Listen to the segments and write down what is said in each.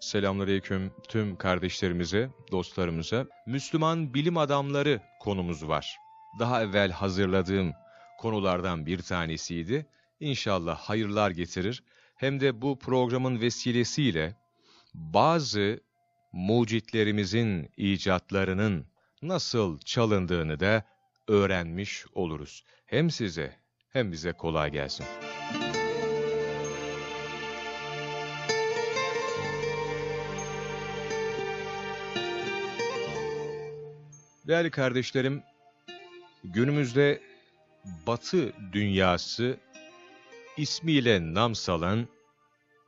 Selamünaleyküm tüm kardeşlerimize, dostlarımıza. Müslüman bilim adamları konumuz var. Daha evvel hazırladığım konulardan bir tanesiydi. İnşallah hayırlar getirir. Hem de bu programın vesilesiyle bazı mucitlerimizin icatlarının nasıl çalındığını da öğrenmiş oluruz. Hem size hem bize kolay gelsin. Değerli kardeşlerim, günümüzde Batı dünyası ismiyle nam salan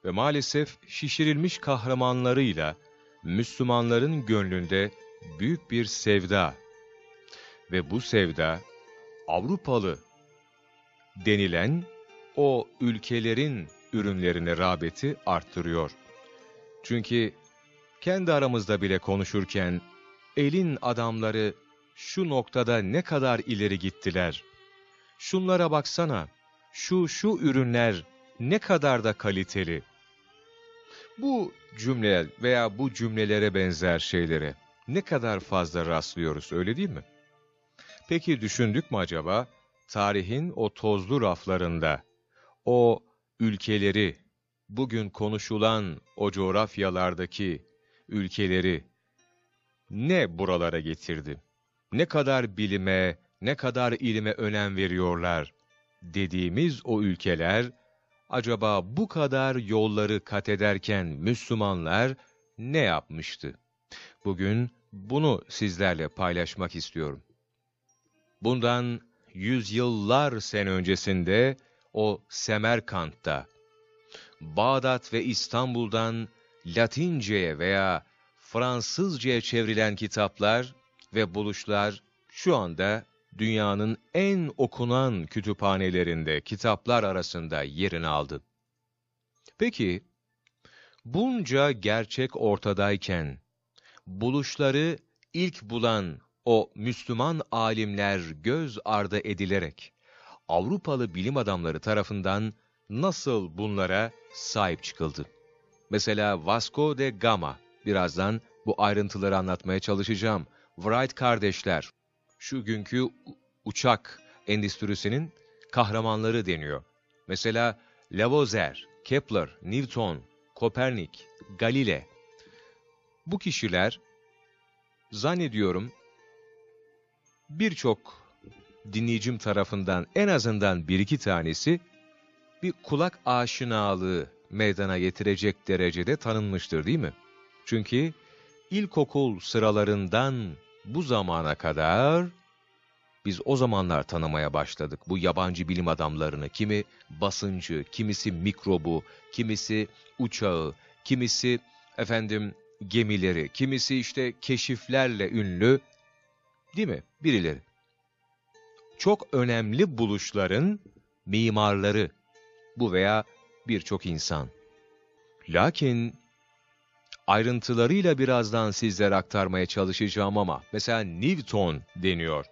ve maalesef şişirilmiş kahramanlarıyla Müslümanların gönlünde büyük bir sevda ve bu sevda Avrupalı denilen o ülkelerin ürünlerine rağbeti arttırıyor. Çünkü kendi aramızda bile konuşurken elin adamları şu noktada ne kadar ileri gittiler. Şunlara baksana, şu şu ürünler ne kadar da kaliteli. Bu cümle veya bu cümlelere benzer şeylere ne kadar fazla rastlıyoruz öyle değil mi? Peki düşündük mü acaba tarihin o tozlu raflarında o ülkeleri, bugün konuşulan o coğrafyalardaki ülkeleri ne buralara getirdi? Ne kadar bilime, ne kadar ilime önem veriyorlar dediğimiz o ülkeler, acaba bu kadar yolları kat ederken Müslümanlar ne yapmıştı? Bugün bunu sizlerle paylaşmak istiyorum. Bundan yüzyıllar sene öncesinde o Semerkant'ta, Bağdat ve İstanbul'dan Latince'ye veya Fransızca'ya çevrilen kitaplar ve buluşlar şu anda dünyanın en okunan kütüphanelerinde kitaplar arasında yerini aldı. Peki, bunca gerçek ortadayken, buluşları ilk bulan o Müslüman alimler göz ardı edilerek, Avrupalı bilim adamları tarafından nasıl bunlara sahip çıkıldı? Mesela Vasco de Gama, birazdan bu ayrıntıları anlatmaya çalışacağım. Wright kardeşler, şu günkü uçak endüstrisinin kahramanları deniyor. Mesela Lavoisier, Kepler, Newton, Kopernik, Galile. Bu kişiler zannediyorum birçok dinleyicim tarafından en azından bir iki tanesi bir kulak aşinalığı meydana getirecek derecede tanınmıştır değil mi? Çünkü ilkokul sıralarından bu zamana kadar biz o zamanlar tanımaya başladık bu yabancı bilim adamlarını. Kimi basıncı, kimisi mikrobu, kimisi uçağı, kimisi efendim gemileri, kimisi işte keşiflerle ünlü değil mi birileri. Çok önemli buluşların mimarları bu veya birçok insan. Lakin ayrıntılarıyla birazdan sizlere aktarmaya çalışacağım ama mesela Newton deniyor.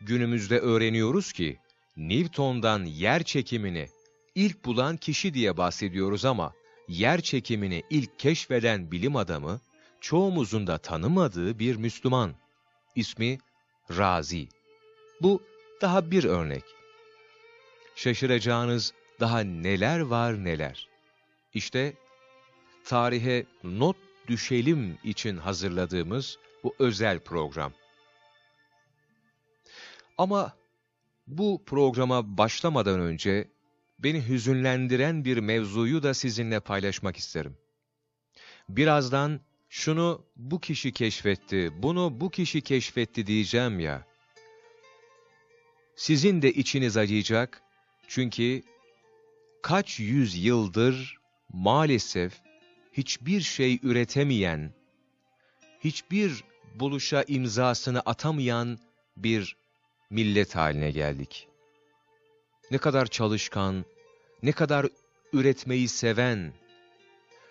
Günümüzde öğreniyoruz ki Newton'dan yer çekimini ilk bulan kişi diye bahsediyoruz ama yer çekimini ilk keşfeden bilim adamı çoğumuzun da tanımadığı bir Müslüman. İsmi Razi. Bu daha bir örnek. Şaşıracağınız daha neler var neler. İşte tarihe not düşelim için hazırladığımız bu özel program. Ama bu programa başlamadan önce beni hüzünlendiren bir mevzuyu da sizinle paylaşmak isterim. Birazdan şunu bu kişi keşfetti, bunu bu kişi keşfetti diyeceğim ya. Sizin de içiniz acıyacak çünkü kaç yüz yıldır maalesef hiçbir şey üretemeyen, hiçbir buluşa imzasını atamayan bir millet haline geldik. Ne kadar çalışkan, ne kadar üretmeyi seven,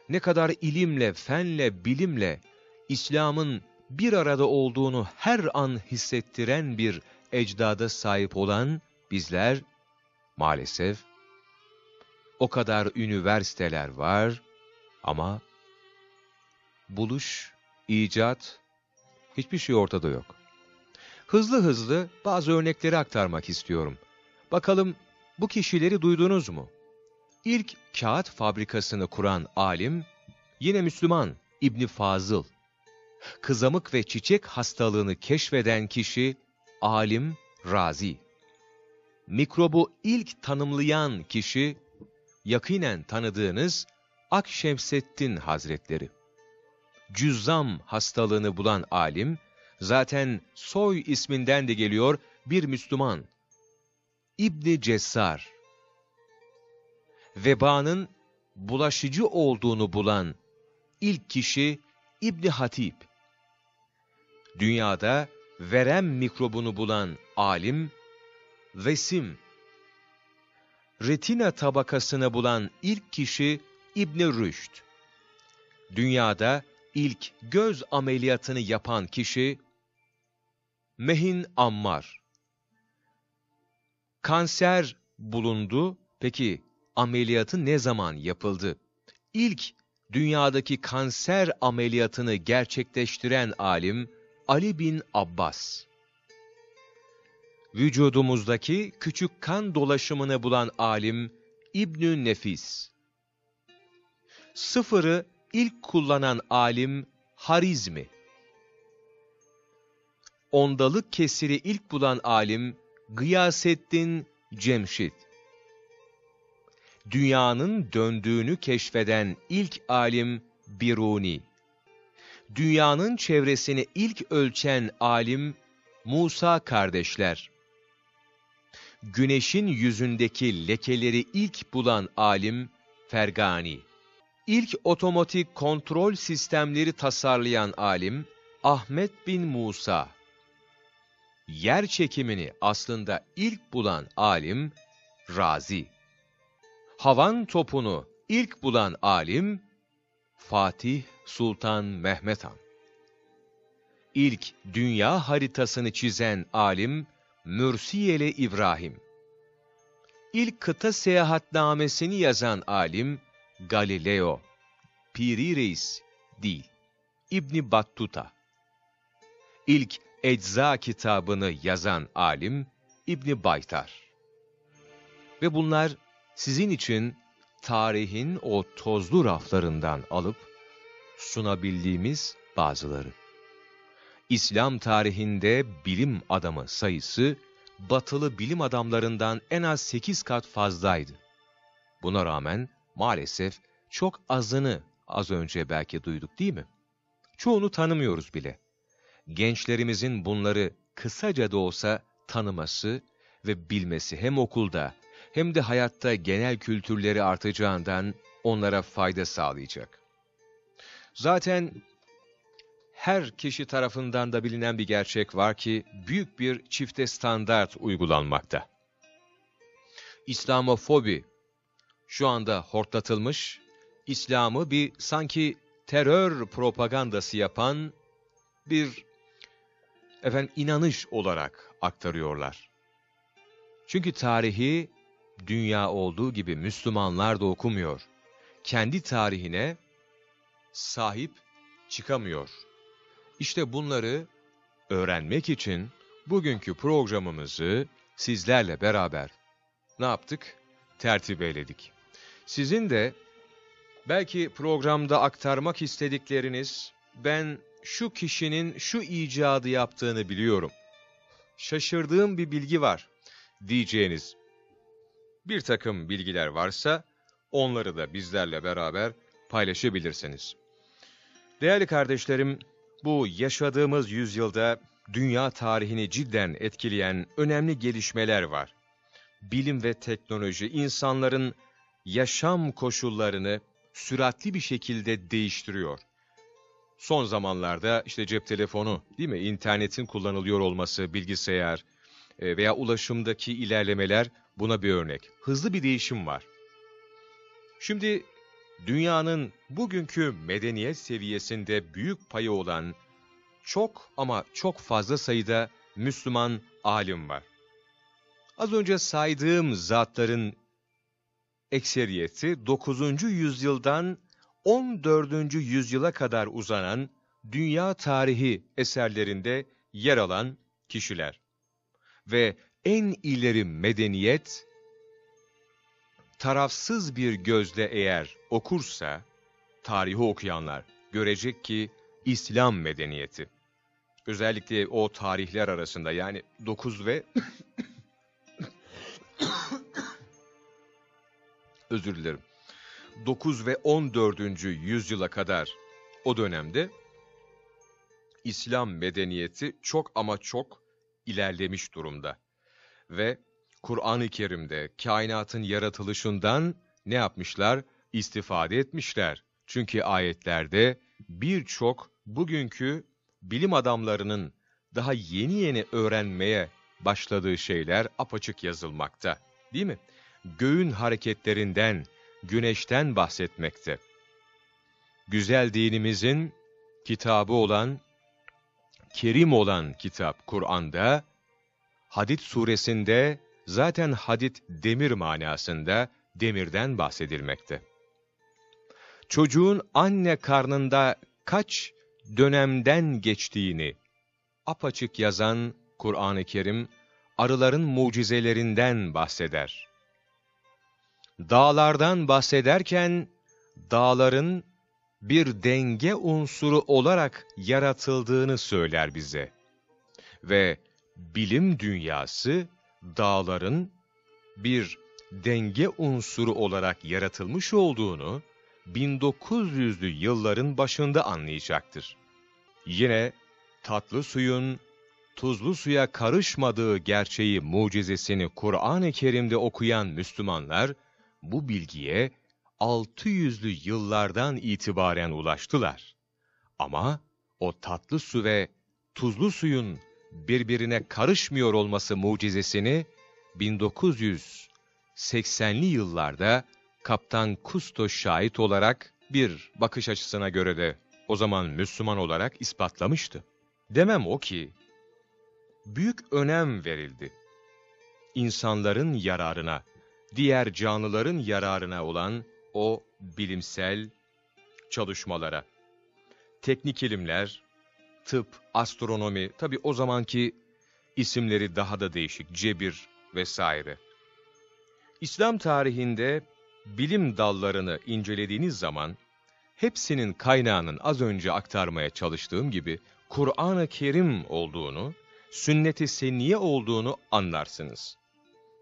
ne kadar ilimle, fenle, bilimle İslam'ın bir arada olduğunu her an hissettiren bir ecdada sahip olan bizler maalesef o kadar üniversiteler var ama buluş, icat, hiçbir şey ortada yok. Hızlı hızlı bazı örnekleri aktarmak istiyorum. Bakalım bu kişileri duydunuz mu? İlk kağıt fabrikasını kuran alim, yine Müslüman İbni Fazıl. Kızamık ve çiçek hastalığını keşfeden kişi, alim Razi. Mikrobu ilk tanımlayan kişi, yakinen tanıdığınız Akşemseddin Hazretleri. Cüzzam hastalığını bulan alim, zaten soy isminden de geliyor bir Müslüman. İbni Cessar. Vebanın bulaşıcı olduğunu bulan ilk kişi İbni Hatip. Dünyada verem mikrobunu bulan alim, Vesim. Retina tabakasını bulan ilk kişi İbni Rüşd. Dünyada ilk göz ameliyatını yapan kişi Mehin Ammar. Kanser bulundu. Peki ameliyatı ne zaman yapıldı? İlk dünyadaki kanser ameliyatını gerçekleştiren alim Ali bin Abbas. Vücudumuzdaki küçük kan dolaşımını bulan alim İbnü Nefis. Sıfırı ilk kullanan alim Harizmi. Ondalık kesiri ilk bulan alim Gıyasettin Cemşit. Dünyanın döndüğünü keşfeden ilk alim Biruni. Dünyanın çevresini ilk ölçen alim Musa kardeşler. Güneşin yüzündeki lekeleri ilk bulan alim Fergani. İlk otomatik kontrol sistemleri tasarlayan alim Ahmet bin Musa. Yer çekimini aslında ilk bulan alim Razi. Havan topunu ilk bulan alim Fatih Sultan Mehmet Han. İlk dünya haritasını çizen alim Mürsiyeli İbrahim. İlk kıta seyahatnamesini yazan alim Galileo. Piri Reis değil. İbni Battuta. İlk ecza kitabını yazan alim İbni Baytar. Ve bunlar sizin için tarihin o tozlu raflarından alıp sunabildiğimiz bazıları. İslam tarihinde bilim adamı sayısı batılı bilim adamlarından en az 8 kat fazlaydı. Buna rağmen maalesef çok azını az önce belki duyduk değil mi? Çoğunu tanımıyoruz bile. Gençlerimizin bunları kısaca da olsa tanıması ve bilmesi hem okulda hem de hayatta genel kültürleri artacağından onlara fayda sağlayacak. Zaten her kişi tarafından da bilinen bir gerçek var ki büyük bir çifte standart uygulanmakta. İslamofobi şu anda hortlatılmış, İslam'ı bir sanki terör propagandası yapan bir efendim inanış olarak aktarıyorlar. Çünkü tarihi dünya olduğu gibi Müslümanlar da okumuyor. Kendi tarihine sahip çıkamıyor. İşte bunları öğrenmek için bugünkü programımızı sizlerle beraber ne yaptık? Tertip eyledik. Sizin de belki programda aktarmak istedikleriniz, ben şu kişinin şu icadı yaptığını biliyorum. Şaşırdığım bir bilgi var diyeceğiniz bir takım bilgiler varsa onları da bizlerle beraber paylaşabilirsiniz. Değerli kardeşlerim, bu yaşadığımız yüzyılda dünya tarihini cidden etkileyen önemli gelişmeler var. Bilim ve teknoloji insanların yaşam koşullarını süratli bir şekilde değiştiriyor. Son zamanlarda işte cep telefonu, değil mi? İnternetin kullanılıyor olması, bilgisayar e, veya ulaşımdaki ilerlemeler buna bir örnek. Hızlı bir değişim var. Şimdi dünyanın bugünkü medeniyet seviyesinde büyük payı olan çok ama çok fazla sayıda Müslüman alim var. Az önce saydığım zatların ekseriyeti 9. yüzyıldan 14. yüzyıla kadar uzanan dünya tarihi eserlerinde yer alan kişiler. Ve en ileri medeniyet, tarafsız bir gözle eğer okursa, tarihi okuyanlar görecek ki İslam medeniyeti. Özellikle o tarihler arasında yani 9 ve özür dilerim. 9 ve 14. yüzyıla kadar o dönemde İslam medeniyeti çok ama çok ilerlemiş durumda. Ve Kur'an-ı Kerim'de kainatın yaratılışından ne yapmışlar? İstifade etmişler. Çünkü ayetlerde birçok bugünkü bilim adamlarının daha yeni yeni öğrenmeye başladığı şeyler apaçık yazılmakta. Değil mi? Göğün hareketlerinden, güneşten bahsetmekte. Güzel dinimizin kitabı olan, kerim olan kitap Kur'an'da, Hadid suresinde zaten hadid demir manasında demirden bahsedilmekte. Çocuğun anne karnında kaç dönemden geçtiğini apaçık yazan Kur'an-ı Kerim, arıların mucizelerinden bahseder. Dağlardan bahsederken, dağların bir denge unsuru olarak yaratıldığını söyler bize. Ve bilim dünyası, dağların bir denge unsuru olarak yaratılmış olduğunu, 1900'lü yılların başında anlayacaktır. Yine tatlı suyun tuzlu suya karışmadığı gerçeği mucizesini Kur'an-ı Kerim'de okuyan Müslümanlar bu bilgiye 600'lü yıllardan itibaren ulaştılar. Ama o tatlı su ve tuzlu suyun birbirine karışmıyor olması mucizesini 1980'li yıllarda Kaptan Kusto şahit olarak bir bakış açısına göre de o zaman Müslüman olarak ispatlamıştı. Demem o ki, büyük önem verildi. İnsanların yararına, diğer canlıların yararına olan o bilimsel çalışmalara. Teknik ilimler, tıp, astronomi, tabi o zamanki isimleri daha da değişik, cebir vesaire. İslam tarihinde bilim dallarını incelediğiniz zaman, hepsinin kaynağının az önce aktarmaya çalıştığım gibi Kur'an-ı Kerim olduğunu, sünnet-i senniye olduğunu anlarsınız.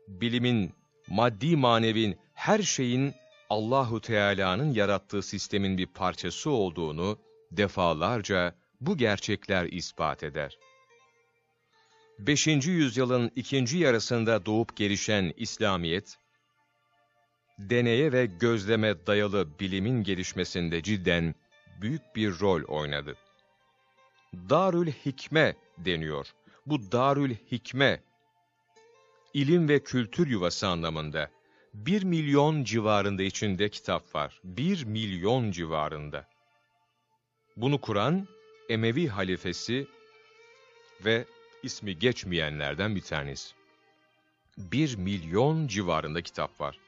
Bilimin, maddi manevin, her şeyin Allahu Teala'nın yarattığı sistemin bir parçası olduğunu defalarca bu gerçekler ispat eder. 5. yüzyılın ikinci yarısında doğup gelişen İslamiyet, deneye ve gözleme dayalı bilimin gelişmesinde cidden büyük bir rol oynadı. Darül Hikme deniyor. Bu Darül Hikme, ilim ve kültür yuvası anlamında bir milyon civarında içinde kitap var. Bir milyon civarında. Bunu kuran Emevi halifesi ve ismi geçmeyenlerden bir tanesi. Bir milyon civarında kitap var.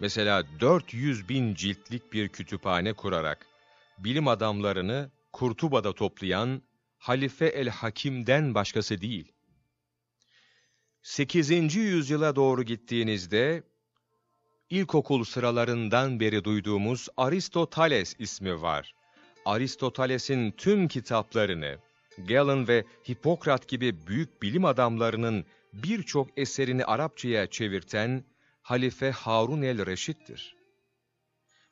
Mesela 400 bin ciltlik bir kütüphane kurarak bilim adamlarını Kurtuba'da toplayan Halife el-Hakim'den başkası değil. 8. yüzyıla doğru gittiğinizde ilkokul sıralarından beri duyduğumuz Aristoteles ismi var. Aristoteles'in tüm kitaplarını, Galen ve Hipokrat gibi büyük bilim adamlarının birçok eserini Arapçaya çevirten Halife Harun el-Reşid'dir.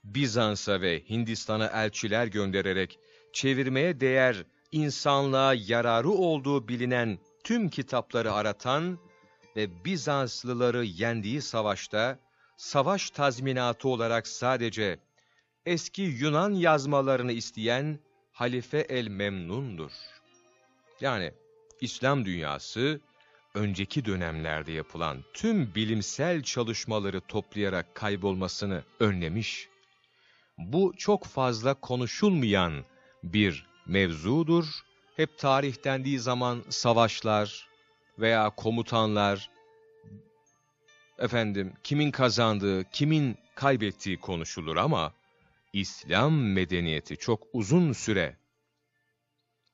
Bizans'a ve Hindistan'a elçiler göndererek çevirmeye değer insanlığa yararı olduğu bilinen tüm kitapları aratan ve Bizanslıları yendiği savaşta savaş tazminatı olarak sadece eski Yunan yazmalarını isteyen Halife el-Memnun'dur. Yani İslam dünyası önceki dönemlerde yapılan tüm bilimsel çalışmaları toplayarak kaybolmasını önlemiş. Bu çok fazla konuşulmayan bir mevzudur. Hep tarih dendiği zaman savaşlar veya komutanlar, efendim kimin kazandığı, kimin kaybettiği konuşulur ama İslam medeniyeti çok uzun süre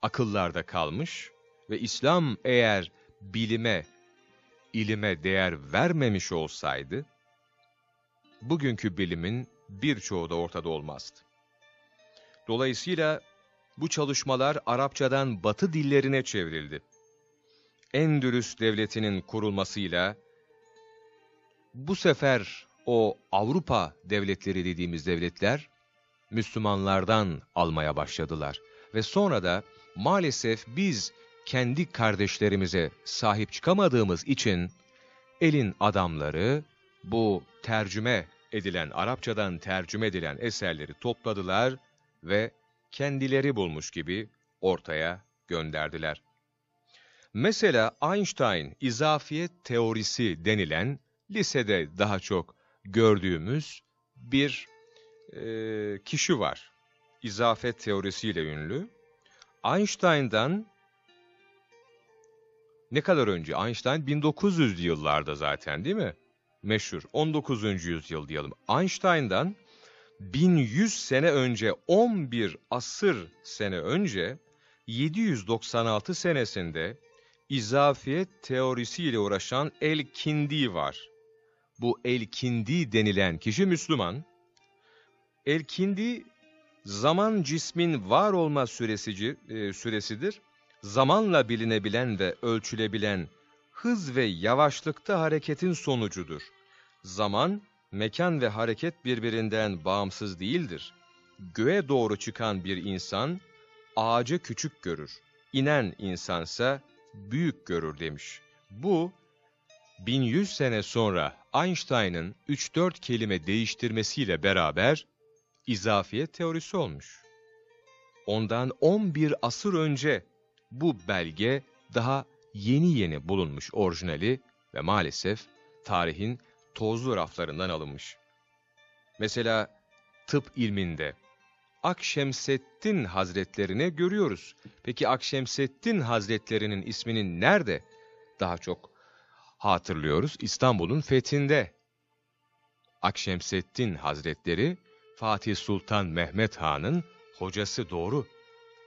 akıllarda kalmış ve İslam eğer bilime, ilime değer vermemiş olsaydı, bugünkü bilimin birçoğu da ortada olmazdı. Dolayısıyla bu çalışmalar Arapçadan Batı dillerine çevrildi. Endülüs devletinin kurulmasıyla bu sefer o Avrupa devletleri dediğimiz devletler Müslümanlardan almaya başladılar. Ve sonra da maalesef biz kendi kardeşlerimize sahip çıkamadığımız için elin adamları bu tercüme edilen, Arapçadan tercüme edilen eserleri topladılar ve kendileri bulmuş gibi ortaya gönderdiler. Mesela Einstein izafiyet teorisi denilen lisede daha çok gördüğümüz bir e, kişi var. İzafet teorisiyle ünlü. Einstein'dan ne kadar önce? Einstein 1900 yıllarda zaten değil mi? Meşhur. 19. yüzyıl diyelim. Einstein'dan 1100 sene önce, 11 asır sene önce 796 senesinde izafiyet teorisiyle uğraşan El-Kindi var. Bu El-Kindi denilen kişi Müslüman. El-Kindi zaman cismin var olma süresici, e, süresidir. Zamanla bilinebilen ve ölçülebilen hız ve yavaşlıkta hareketin sonucudur. Zaman, mekan ve hareket birbirinden bağımsız değildir. Göğe doğru çıkan bir insan, ağacı küçük görür. İnen insansa büyük görür demiş. Bu, 1100 sene sonra Einstein'ın 3-4 kelime değiştirmesiyle beraber izafiyet teorisi olmuş. Ondan 11 asır önce bu belge daha yeni yeni bulunmuş orijinali ve maalesef tarihin tozlu raflarından alınmış. Mesela tıp ilminde Akşemseddin Hazretlerini görüyoruz. Peki Akşemseddin Hazretlerinin isminin nerede daha çok hatırlıyoruz? İstanbul'un fethinde. Akşemseddin Hazretleri Fatih Sultan Mehmet Han'ın hocası doğru.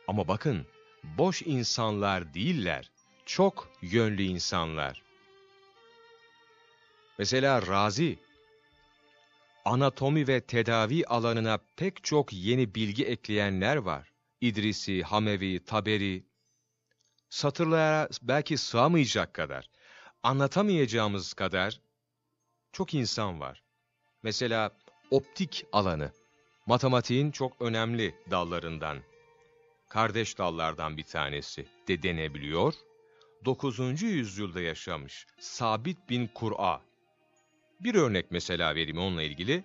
Ama bakın, boş insanlar değiller, çok yönlü insanlar. Mesela Razi, anatomi ve tedavi alanına pek çok yeni bilgi ekleyenler var. İdrisi, Hamevi, Taberi, satırlara belki sığamayacak kadar, anlatamayacağımız kadar çok insan var. Mesela optik alanı, matematiğin çok önemli dallarından, kardeş dallardan bir tanesi de denebiliyor. 9. yüzyılda yaşamış Sabit bin Kur'a. Bir örnek mesela vereyim onunla ilgili.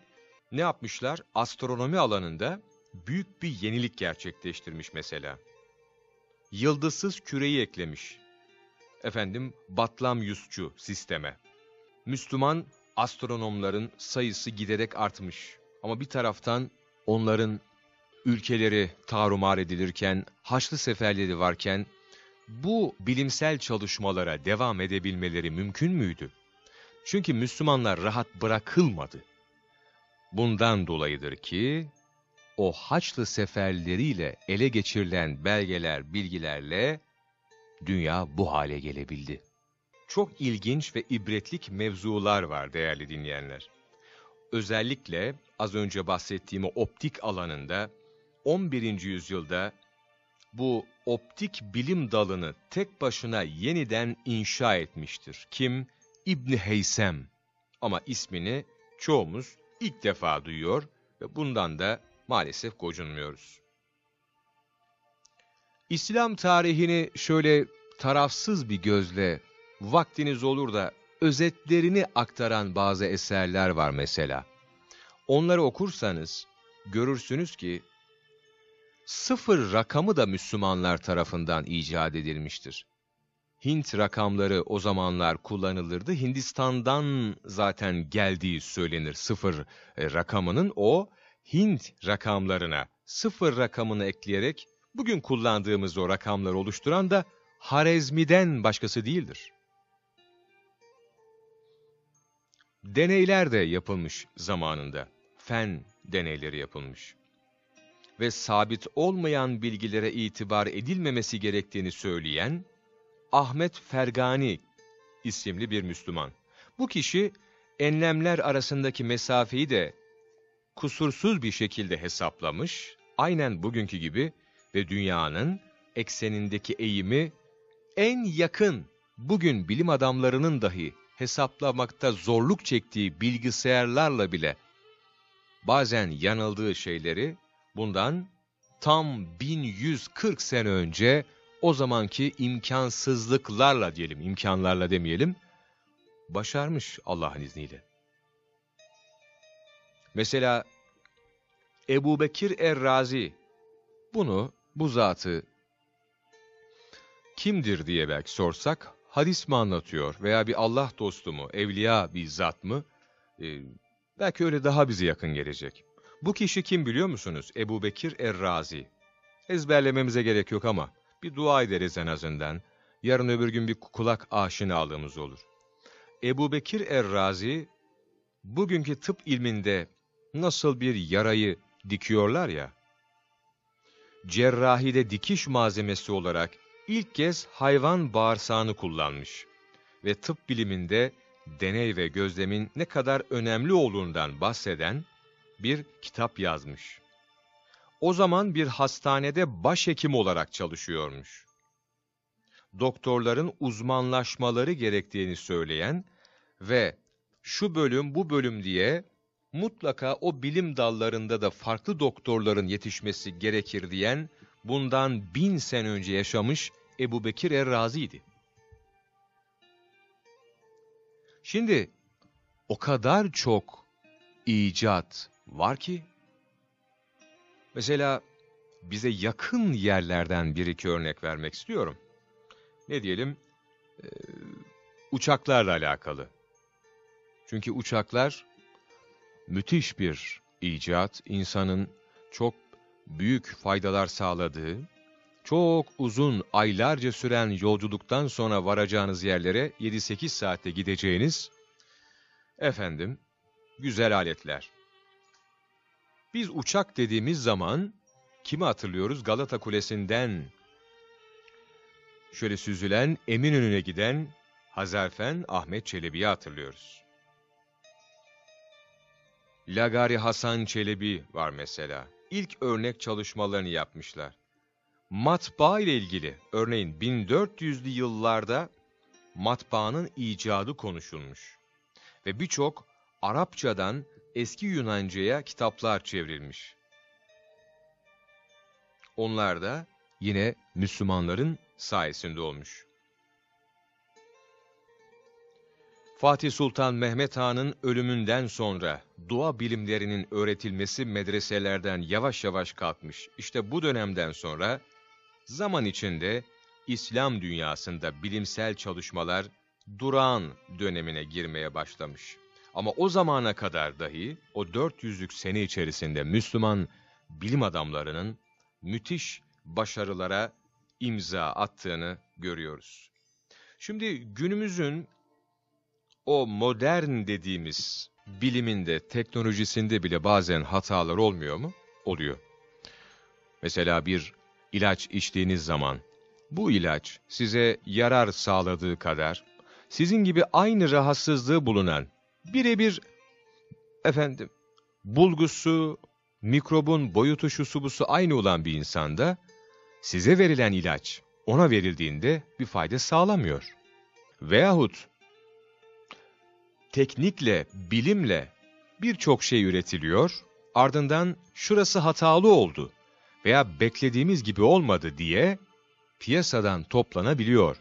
Ne yapmışlar? Astronomi alanında büyük bir yenilik gerçekleştirmiş mesela. Yıldızsız küreyi eklemiş. Efendim Batlamyusçu sisteme. Müslüman astronomların sayısı giderek artmış. Ama bir taraftan onların ülkeleri tarumar edilirken, Haçlı seferleri varken bu bilimsel çalışmalara devam edebilmeleri mümkün müydü? Çünkü Müslümanlar rahat bırakılmadı. Bundan dolayıdır ki o Haçlı seferleriyle ele geçirilen belgeler, bilgilerle dünya bu hale gelebildi. Çok ilginç ve ibretlik mevzular var değerli dinleyenler. Özellikle az önce bahsettiğim optik alanında 11. yüzyılda bu optik bilim dalını tek başına yeniden inşa etmiştir. Kim? İbni Heysem. Ama ismini çoğumuz ilk defa duyuyor ve bundan da maalesef gocunmuyoruz. İslam tarihini şöyle tarafsız bir gözle vaktiniz olur da özetlerini aktaran bazı eserler var mesela. Onları okursanız görürsünüz ki sıfır rakamı da Müslümanlar tarafından icat edilmiştir. Hint rakamları o zamanlar kullanılırdı. Hindistan'dan zaten geldiği söylenir sıfır e, rakamının o Hint rakamlarına sıfır rakamını ekleyerek bugün kullandığımız o rakamları oluşturan da Harezmi'den başkası değildir. Deneyler de yapılmış zamanında. Fen deneyleri yapılmış. ve sabit olmayan bilgilere itibar edilmemesi gerektiğini söyleyen Ahmet Fergani isimli bir Müslüman. Bu kişi enlemler arasındaki mesafeyi de kusursuz bir şekilde hesaplamış, aynen bugünkü gibi ve dünyanın eksenindeki eğimi en yakın bugün bilim adamlarının dahi hesaplamakta zorluk çektiği bilgisayarlarla bile bazen yanıldığı şeyleri bundan tam 1140 sene önce o zamanki imkansızlıklarla diyelim, imkanlarla demeyelim, başarmış Allah'ın izniyle. Mesela Ebu Bekir Errazi bunu, bu zatı kimdir diye belki sorsak, hadis mi anlatıyor veya bir Allah dostu mu, evliya bir zat mı? Ee, belki öyle daha bize yakın gelecek. Bu kişi kim biliyor musunuz? Ebu Bekir Errazi. Ezberlememize gerek yok ama bir dua ederiz en azından. Yarın öbür gün bir kulak aşinalığımız olur. Ebu Bekir Errazi, bugünkü tıp ilminde nasıl bir yarayı dikiyorlar ya, cerrahide dikiş malzemesi olarak ilk kez hayvan bağırsağını kullanmış ve tıp biliminde deney ve gözlemin ne kadar önemli olduğundan bahseden bir kitap yazmış. O zaman bir hastanede başhekim olarak çalışıyormuş. Doktorların uzmanlaşmaları gerektiğini söyleyen ve şu bölüm bu bölüm diye mutlaka o bilim dallarında da farklı doktorların yetişmesi gerekir diyen bundan bin sene önce yaşamış Ebu Bekir Errazi'ydi. Şimdi o kadar çok icat var ki, mesela bize yakın yerlerden bir iki örnek vermek istiyorum. Ne diyelim? Ee, uçaklarla alakalı. Çünkü uçaklar müthiş bir icat, insanın çok büyük faydalar sağladığı, çok uzun, aylarca süren yolculuktan sonra varacağınız yerlere 7-8 saatte gideceğiniz, efendim, güzel aletler. Biz uçak dediğimiz zaman, kimi hatırlıyoruz? Galata Kulesi'nden şöyle süzülen, Eminönü'ne giden Hazarfen Ahmet Çelebi'yi hatırlıyoruz. Lagari Hasan Çelebi var mesela. İlk örnek çalışmalarını yapmışlar. Matbaa ile ilgili, örneğin 1400'lü yıllarda matbaanın icadı konuşulmuş. Ve birçok Arapçadan eski Yunanca'ya kitaplar çevrilmiş. Onlar da yine Müslümanların sayesinde olmuş. Fatih Sultan Mehmet Han'ın ölümünden sonra dua bilimlerinin öğretilmesi medreselerden yavaş yavaş kalkmış. İşte bu dönemden sonra zaman içinde İslam dünyasında bilimsel çalışmalar durağan dönemine girmeye başlamış. Ama o zamana kadar dahi o 400'lük sene içerisinde Müslüman bilim adamlarının müthiş başarılara imza attığını görüyoruz. Şimdi günümüzün o modern dediğimiz biliminde, teknolojisinde bile bazen hatalar olmuyor mu? Oluyor. Mesela bir ilaç içtiğiniz zaman, bu ilaç size yarar sağladığı kadar, sizin gibi aynı rahatsızlığı bulunan, birebir, efendim, bulgusu, mikrobun boyutu şusu busu aynı olan bir insanda, size verilen ilaç, ona verildiğinde bir fayda sağlamıyor. Veyahut teknikle, bilimle birçok şey üretiliyor, ardından şurası hatalı oldu veya beklediğimiz gibi olmadı diye piyasadan toplanabiliyor.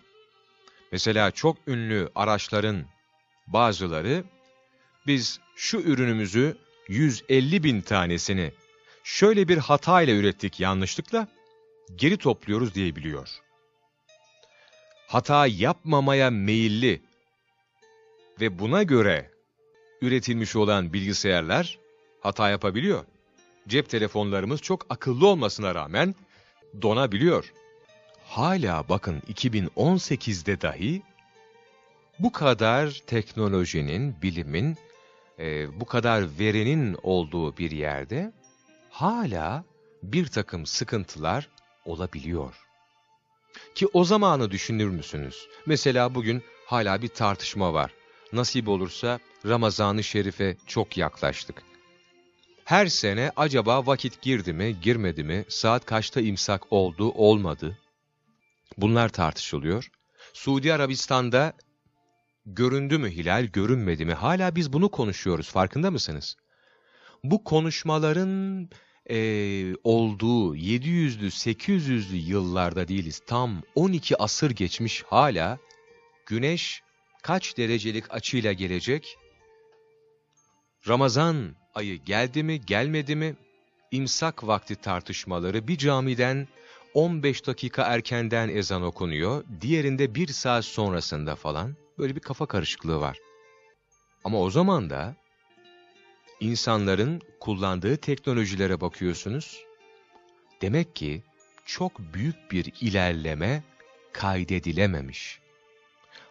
Mesela çok ünlü araçların bazıları biz şu ürünümüzü 150 bin tanesini şöyle bir hatayla ürettik yanlışlıkla geri topluyoruz diyebiliyor. Hata yapmamaya meyilli ve buna göre üretilmiş olan bilgisayarlar hata yapabiliyor. Cep telefonlarımız çok akıllı olmasına rağmen donabiliyor. Hala bakın 2018'de dahi bu kadar teknolojinin, bilimin, e, bu kadar verinin olduğu bir yerde hala bir takım sıkıntılar olabiliyor. Ki o zamanı düşünür müsünüz? Mesela bugün hala bir tartışma var. Nasip olursa Ramazan-ı Şerif'e çok yaklaştık. Her sene acaba vakit girdi mi, girmedi mi, saat kaçta imsak oldu, olmadı? Bunlar tartışılıyor. Suudi Arabistan'da göründü mü hilal, görünmedi mi? Hala biz bunu konuşuyoruz, farkında mısınız? Bu konuşmaların e, olduğu 700'lü, 800'lü yıllarda değiliz. Tam 12 asır geçmiş hala güneş kaç derecelik açıyla gelecek? Ramazan ayı geldi mi, gelmedi mi? İmsak vakti tartışmaları bir camiden 15 dakika erkenden ezan okunuyor, diğerinde bir saat sonrasında falan böyle bir kafa karışıklığı var. Ama o zaman da insanların kullandığı teknolojilere bakıyorsunuz. Demek ki çok büyük bir ilerleme kaydedilememiş.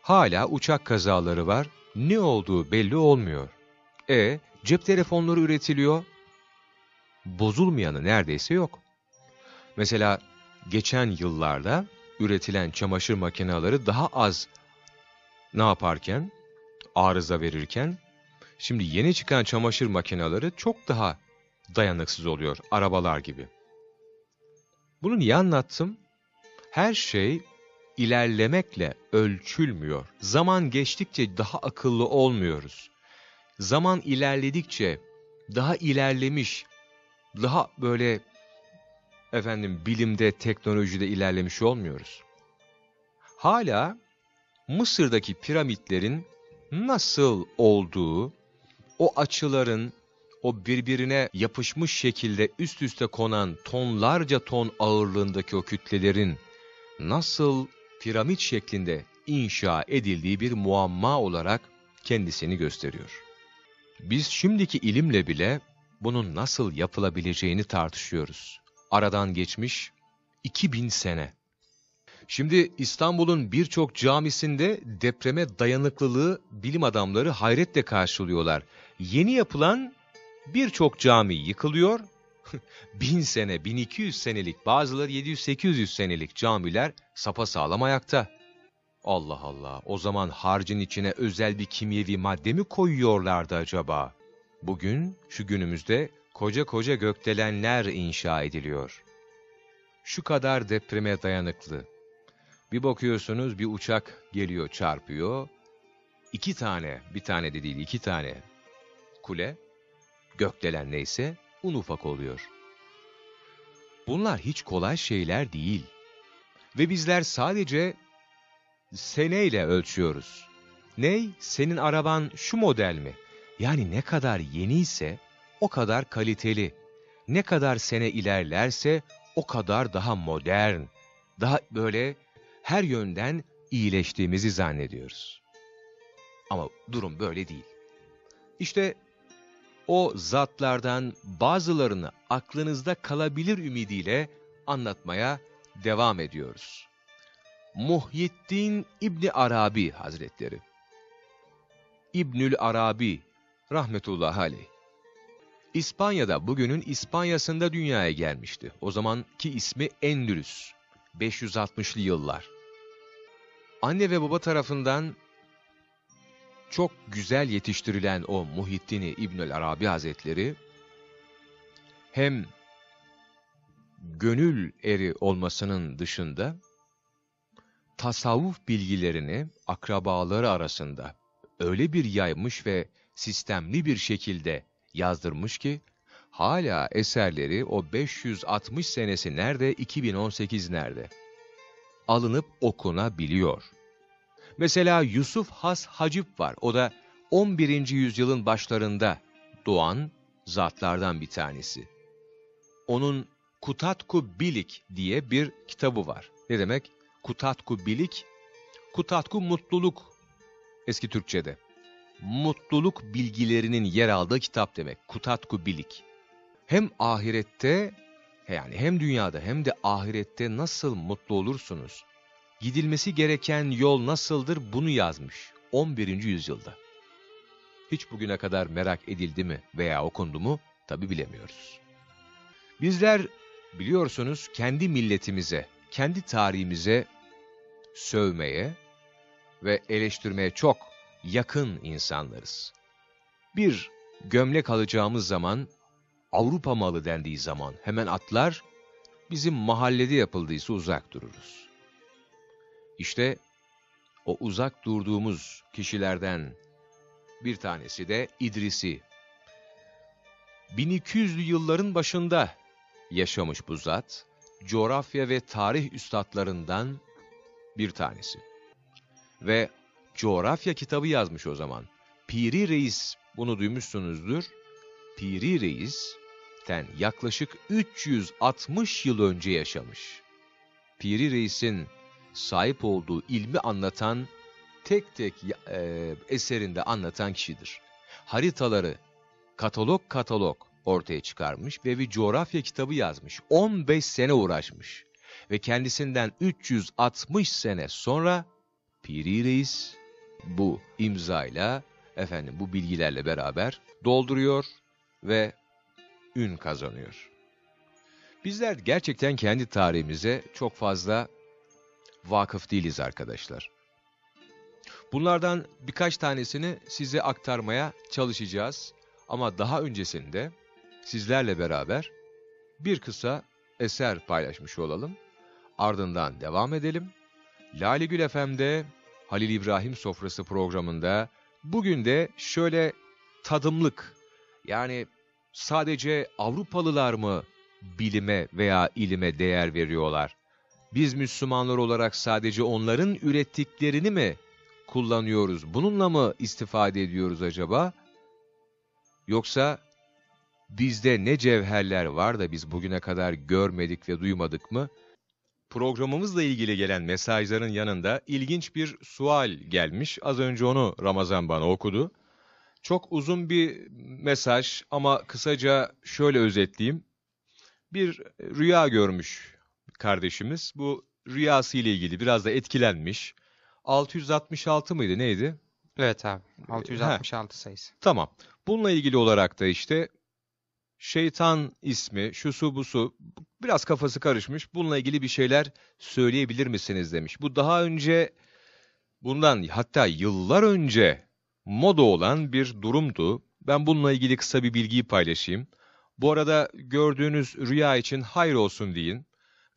Hala uçak kazaları var, ne olduğu belli olmuyor. E, cep telefonları üretiliyor, bozulmayanı neredeyse yok. Mesela geçen yıllarda üretilen çamaşır makineleri daha az ne yaparken, arıza verirken, şimdi yeni çıkan çamaşır makineleri çok daha dayanıksız oluyor, arabalar gibi. Bunu niye anlattım? Her şey ilerlemekle ölçülmüyor. Zaman geçtikçe daha akıllı olmuyoruz. Zaman ilerledikçe daha ilerlemiş, daha böyle efendim bilimde, teknolojide ilerlemiş olmuyoruz. Hala Mısır'daki piramitlerin nasıl olduğu, o açıların, o birbirine yapışmış şekilde üst üste konan tonlarca ton ağırlığındaki o kütlelerin nasıl piramit şeklinde inşa edildiği bir muamma olarak kendisini gösteriyor. Biz şimdiki ilimle bile bunun nasıl yapılabileceğini tartışıyoruz. Aradan geçmiş 2000 sene. Şimdi İstanbul'un birçok camisinde depreme dayanıklılığı bilim adamları hayretle karşılıyorlar. Yeni yapılan birçok cami yıkılıyor. Bin sene, 1200 senelik, bazıları 700-800 senelik camiler sapasağlam ayakta. Allah Allah, o zaman harcın içine özel bir kimyevi madde mi koyuyorlardı acaba? Bugün, şu günümüzde koca koca gökdelenler inşa ediliyor. Şu kadar depreme dayanıklı. Bir bakıyorsunuz bir uçak geliyor çarpıyor. İki tane, bir tane de değil iki tane kule, gökdelen neyse un ufak oluyor. Bunlar hiç kolay şeyler değil. Ve bizler sadece seneyle ölçüyoruz. Ney? Senin araban şu model mi? Yani ne kadar yeniyse o kadar kaliteli. Ne kadar sene ilerlerse o kadar daha modern, daha böyle her yönden iyileştiğimizi zannediyoruz. Ama durum böyle değil. İşte o zatlardan bazılarını aklınızda kalabilir ümidiyle anlatmaya devam ediyoruz. Muhyiddin İbni Arabi Hazretleri İbnül Arabi rahmetullahi aleyh İspanya'da bugünün İspanya'sında dünyaya gelmişti. O zamanki ismi Endülüs. 560'lı yıllar. Anne ve baba tarafından çok güzel yetiştirilen o Muhittin İbnül Arabi Hazretleri hem gönül eri olmasının dışında tasavvuf bilgilerini akrabaları arasında öyle bir yaymış ve sistemli bir şekilde yazdırmış ki hala eserleri o 560 senesi nerede 2018 nerede alınıp okunabiliyor. Mesela Yusuf Has Hacip var. O da 11. yüzyılın başlarında doğan zatlardan bir tanesi. Onun Kutatku Bilik diye bir kitabı var. Ne demek? Kutatku Bilik, Kutatku mutluluk eski Türkçe'de. Mutluluk bilgilerinin yer aldığı kitap demek. Kutatku Bilik. Hem ahirette yani hem dünyada hem de ahirette nasıl mutlu olursunuz? Gidilmesi gereken yol nasıldır bunu yazmış 11. yüzyılda. Hiç bugüne kadar merak edildi mi veya okundu mu tabi bilemiyoruz. Bizler biliyorsunuz kendi milletimize, kendi tarihimize sövmeye ve eleştirmeye çok yakın insanlarız. Bir gömlek alacağımız zaman, Avrupa malı dendiği zaman hemen atlar, bizim mahallede yapıldıysa uzak dururuz. İşte o uzak durduğumuz kişilerden bir tanesi de İdrisi. 1200'lü yılların başında yaşamış bu zat, coğrafya ve tarih üstadlarından bir tanesi. Ve coğrafya kitabı yazmış o zaman. Piri Reis, bunu duymuşsunuzdur. Piri Reis'ten yaklaşık 360 yıl önce yaşamış. Piri Reis'in sahip olduğu ilmi anlatan, tek tek e, eserinde anlatan kişidir. Haritaları katalog katalog ortaya çıkarmış ve bir coğrafya kitabı yazmış. 15 sene uğraşmış. Ve kendisinden 360 sene sonra Piri Reis bu imzayla, efendim bu bilgilerle beraber dolduruyor ve ün kazanıyor. Bizler gerçekten kendi tarihimize çok fazla vakıf değiliz arkadaşlar. Bunlardan birkaç tanesini size aktarmaya çalışacağız. Ama daha öncesinde sizlerle beraber bir kısa eser paylaşmış olalım. Ardından devam edelim. Lale Gül FM'de Halil İbrahim Sofrası programında bugün de şöyle tadımlık yani sadece Avrupalılar mı bilime veya ilime değer veriyorlar? Biz Müslümanlar olarak sadece onların ürettiklerini mi kullanıyoruz? Bununla mı istifade ediyoruz acaba? Yoksa bizde ne cevherler var da biz bugüne kadar görmedik ve duymadık mı? Programımızla ilgili gelen mesajların yanında ilginç bir sual gelmiş. Az önce onu Ramazan bana okudu. Çok uzun bir mesaj ama kısaca şöyle özetleyeyim. Bir rüya görmüş kardeşimiz. Bu rüyası ile ilgili biraz da etkilenmiş. 666 mıydı neydi? Evet abi 666 Heh. sayısı. Tamam. Bununla ilgili olarak da işte şeytan ismi, şusu busu biraz kafası karışmış. Bununla ilgili bir şeyler söyleyebilir misiniz demiş. Bu daha önce bundan hatta yıllar önce moda olan bir durumdu. Ben bununla ilgili kısa bir bilgiyi paylaşayım. Bu arada gördüğünüz rüya için hayır olsun deyin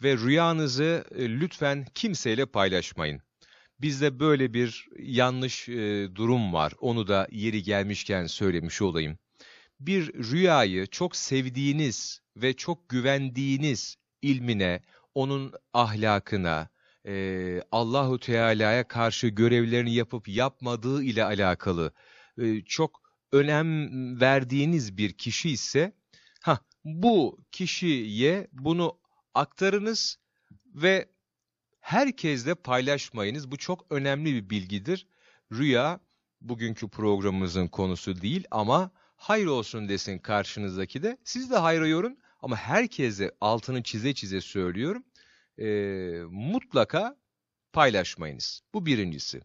ve rüyanızı e, lütfen kimseyle paylaşmayın. Bizde böyle bir yanlış e, durum var. Onu da yeri gelmişken söylemiş olayım. Bir rüyayı çok sevdiğiniz ve çok güvendiğiniz ilmine, onun ahlakına, e, Allahu Teala'ya karşı görevlerini yapıp yapmadığı ile alakalı e, çok önem verdiğiniz bir kişi ise, ha bu kişiye bunu aktarınız ve herkesle paylaşmayınız. Bu çok önemli bir bilgidir. Rüya bugünkü programımızın konusu değil ama hayır olsun desin karşınızdaki de. Siz de hayra yorun ama herkese altını çize çize söylüyorum. E, mutlaka paylaşmayınız. Bu birincisi.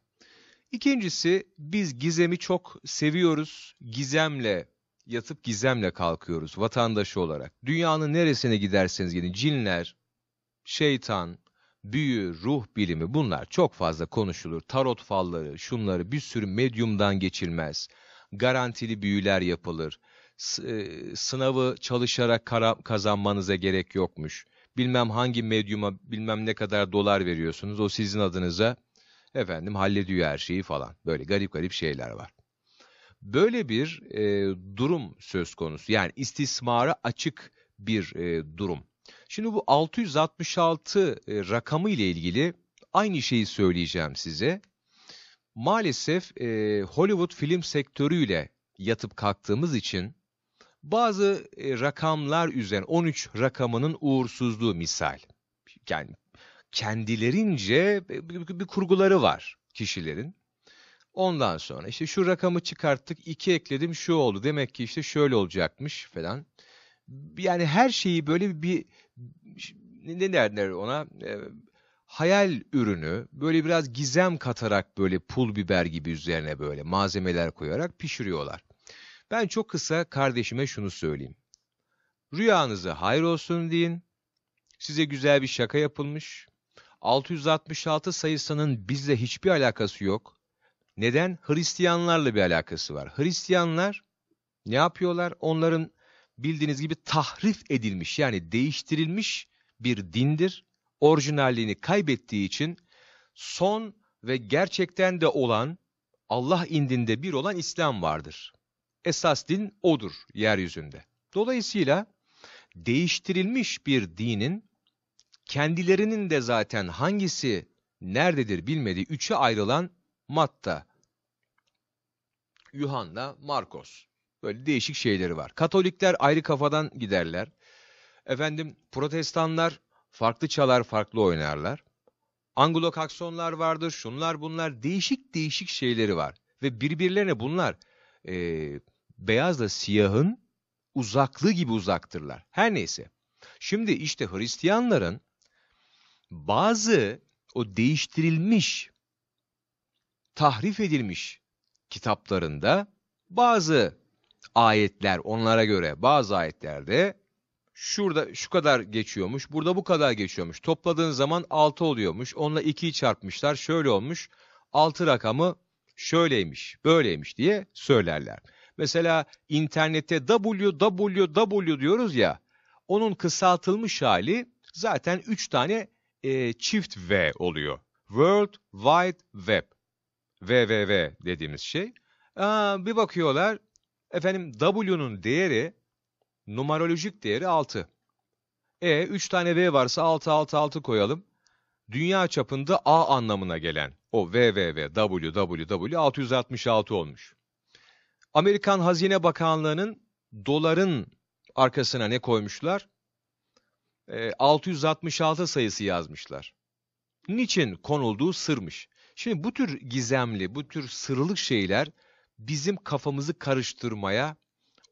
İkincisi biz gizemi çok seviyoruz. Gizemle yatıp gizemle kalkıyoruz vatandaşı olarak. Dünyanın neresine giderseniz gidin cinler, şeytan, büyü, ruh bilimi bunlar çok fazla konuşulur. Tarot falları, şunları bir sürü medyumdan geçilmez. Garantili büyüler yapılır. E, sınavı çalışarak kazanmanıza gerek yokmuş. Bilmem hangi medyuma bilmem ne kadar dolar veriyorsunuz. O sizin adınıza efendim hallediyor her şeyi falan. Böyle garip garip şeyler var. Böyle bir e, durum söz konusu. Yani istismara açık bir e, durum. Şimdi bu 666 e, rakamı ile ilgili aynı şeyi söyleyeceğim size. Maalesef e, Hollywood film sektörüyle yatıp kalktığımız için bazı e, rakamlar üzerine 13 rakamının uğursuzluğu misal. Yani kendilerince bir, bir kurguları var kişilerin. Ondan sonra işte şu rakamı çıkarttık, iki ekledim, şu oldu. Demek ki işte şöyle olacakmış falan. Yani her şeyi böyle bir ne derler ona? E, hayal ürünü böyle biraz gizem katarak böyle pul biber gibi üzerine böyle malzemeler koyarak pişiriyorlar. Ben çok kısa kardeşime şunu söyleyeyim. Rüyanızı hayır olsun deyin. size güzel bir şaka yapılmış. 666 sayısının bizle hiçbir alakası yok. Neden? Hristiyanlarla bir alakası var. Hristiyanlar ne yapıyorlar? Onların bildiğiniz gibi tahrif edilmiş yani değiştirilmiş bir dindir. Orijinalliğini kaybettiği için son ve gerçekten de olan Allah indinde bir olan İslam vardır. Esas din odur yeryüzünde. Dolayısıyla değiştirilmiş bir dinin kendilerinin de zaten hangisi nerededir bilmediği üçe ayrılan Matta, Yuhanna, Markos. Böyle değişik şeyleri var. Katolikler ayrı kafadan giderler. Efendim protestanlar farklı çalar, farklı oynarlar. Anglo-Kaksonlar vardır, şunlar bunlar değişik değişik şeyleri var. Ve birbirlerine bunlar e, beyazla siyahın uzaklığı gibi uzaktırlar. Her neyse. Şimdi işte Hristiyanların bazı o değiştirilmiş, tahrif edilmiş kitaplarında bazı ayetler onlara göre bazı ayetlerde şurada şu kadar geçiyormuş, burada bu kadar geçiyormuş. Topladığın zaman 6 oluyormuş. Onunla 2'yi çarpmışlar. Şöyle olmuş. 6 rakamı şöyleymiş, böyleymiş diye söylerler. Mesela internette www diyoruz ya, onun kısaltılmış hali zaten 3 tane e, çift V oluyor. World Wide Web. Www dediğimiz şey. Aa, bir bakıyorlar, efendim W'nun değeri, numarolojik değeri 6. E 3 tane V varsa 6 6 6 koyalım. Dünya çapında A anlamına gelen o www, www 666 olmuş. Amerikan Hazine Bakanlığı'nın doların arkasına ne koymuşlar? E, 666 sayısı yazmışlar. Niçin konulduğu sırmış. Şimdi bu tür gizemli, bu tür sırlık şeyler bizim kafamızı karıştırmaya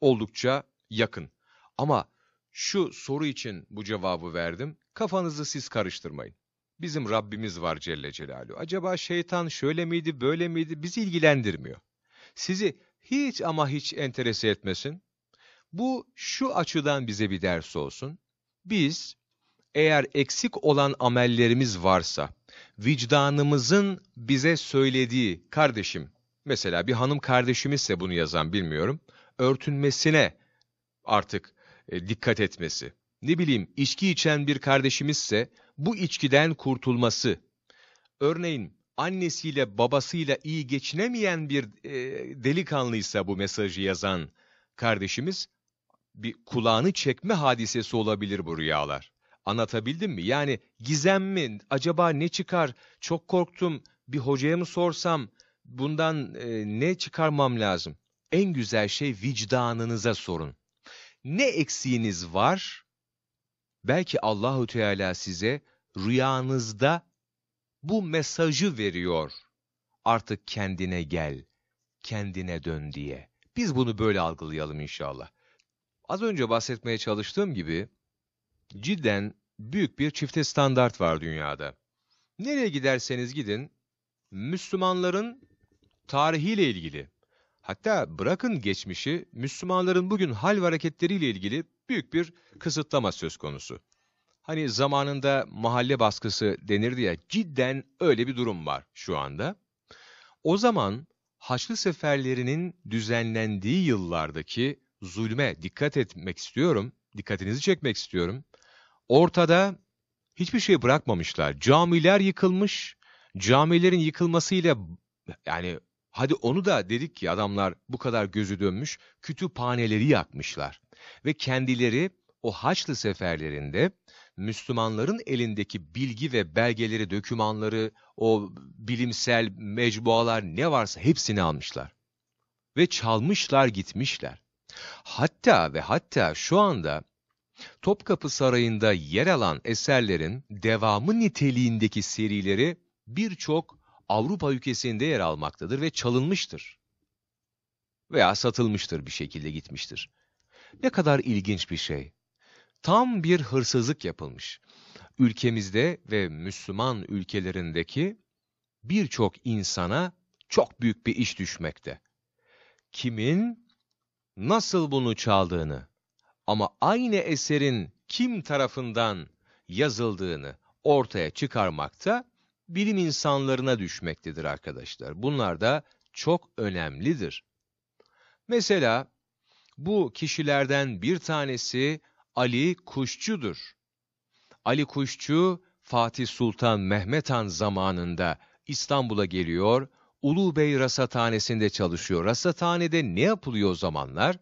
oldukça yakın. Ama şu soru için bu cevabı verdim. Kafanızı siz karıştırmayın. Bizim Rabbimiz var Celle Celaluhu. Acaba şeytan şöyle miydi, böyle miydi bizi ilgilendirmiyor. Sizi hiç ama hiç enterese etmesin. Bu şu açıdan bize bir ders olsun. Biz eğer eksik olan amellerimiz varsa, vicdanımızın bize söylediği kardeşim, mesela bir hanım kardeşimizse bunu yazan bilmiyorum, örtünmesine artık e, dikkat etmesi. Ne bileyim içki içen bir kardeşimizse bu içkiden kurtulması. Örneğin annesiyle babasıyla iyi geçinemeyen bir e, delikanlıysa bu mesajı yazan kardeşimiz bir kulağını çekme hadisesi olabilir bu rüyalar. Anlatabildim mi? Yani gizem mi? Acaba ne çıkar? Çok korktum. Bir hocaya mı sorsam? Bundan e, ne çıkarmam lazım? En güzel şey vicdanınıza sorun. Ne eksiğiniz var? Belki Allahu Teala size rüyanızda bu mesajı veriyor. Artık kendine gel, kendine dön diye. Biz bunu böyle algılayalım inşallah. Az önce bahsetmeye çalıştığım gibi cidden büyük bir çifte standart var dünyada. Nereye giderseniz gidin, Müslümanların tarihiyle ilgili, hatta bırakın geçmişi, Müslümanların bugün hal ve hareketleriyle ilgili büyük bir kısıtlama söz konusu. Hani zamanında mahalle baskısı denirdi ya, cidden öyle bir durum var şu anda. O zaman Haçlı seferlerinin düzenlendiği yıllardaki zulme dikkat etmek istiyorum, dikkatinizi çekmek istiyorum. Ortada hiçbir şey bırakmamışlar. Camiler yıkılmış, camilerin yıkılmasıyla yani hadi onu da dedik ki adamlar bu kadar gözü dönmüş, kütüphaneleri yakmışlar. Ve kendileri o Haçlı seferlerinde Müslümanların elindeki bilgi ve belgeleri, dökümanları, o bilimsel mecmualar ne varsa hepsini almışlar. Ve çalmışlar gitmişler. Hatta ve hatta şu anda Topkapı Sarayı'nda yer alan eserlerin devamı niteliğindeki serileri birçok Avrupa ülkesinde yer almaktadır ve çalınmıştır. Veya satılmıştır bir şekilde gitmiştir. Ne kadar ilginç bir şey. Tam bir hırsızlık yapılmış. Ülkemizde ve Müslüman ülkelerindeki birçok insana çok büyük bir iş düşmekte. Kimin nasıl bunu çaldığını ama aynı eserin kim tarafından yazıldığını ortaya çıkarmakta bilim insanlarına düşmektedir arkadaşlar. Bunlar da çok önemlidir. Mesela bu kişilerden bir tanesi Ali Kuşçu'dur. Ali Kuşçu, Fatih Sultan Mehmet Han zamanında İstanbul'a geliyor, Ulu Bey Rasathanesi'nde çalışıyor. Rasathanede ne yapılıyor o zamanlar?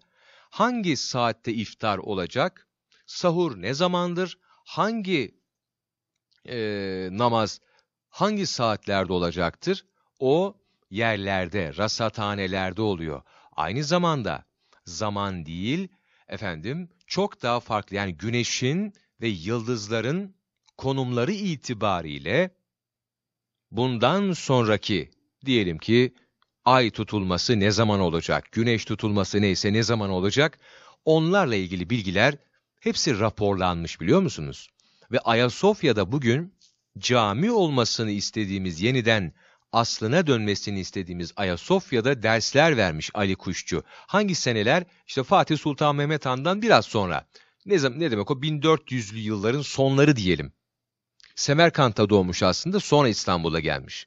Hangi saatte iftar olacak? Sahur ne zamandır? Hangi e, namaz hangi saatlerde olacaktır? O yerlerde, rasathanelerde oluyor. Aynı zamanda zaman değil, efendim çok daha farklı yani güneşin ve yıldızların konumları itibariyle bundan sonraki diyelim ki ay tutulması ne zaman olacak, güneş tutulması neyse ne zaman olacak onlarla ilgili bilgiler hepsi raporlanmış biliyor musunuz? Ve Ayasofya'da bugün cami olmasını istediğimiz yeniden aslına dönmesini istediğimiz Ayasofya'da dersler vermiş Ali Kuşçu. Hangi seneler? İşte Fatih Sultan Mehmet Han'dan biraz sonra. Ne, zaman, ne demek o? 1400'lü yılların sonları diyelim. Semerkant'ta doğmuş aslında sonra İstanbul'a gelmiş.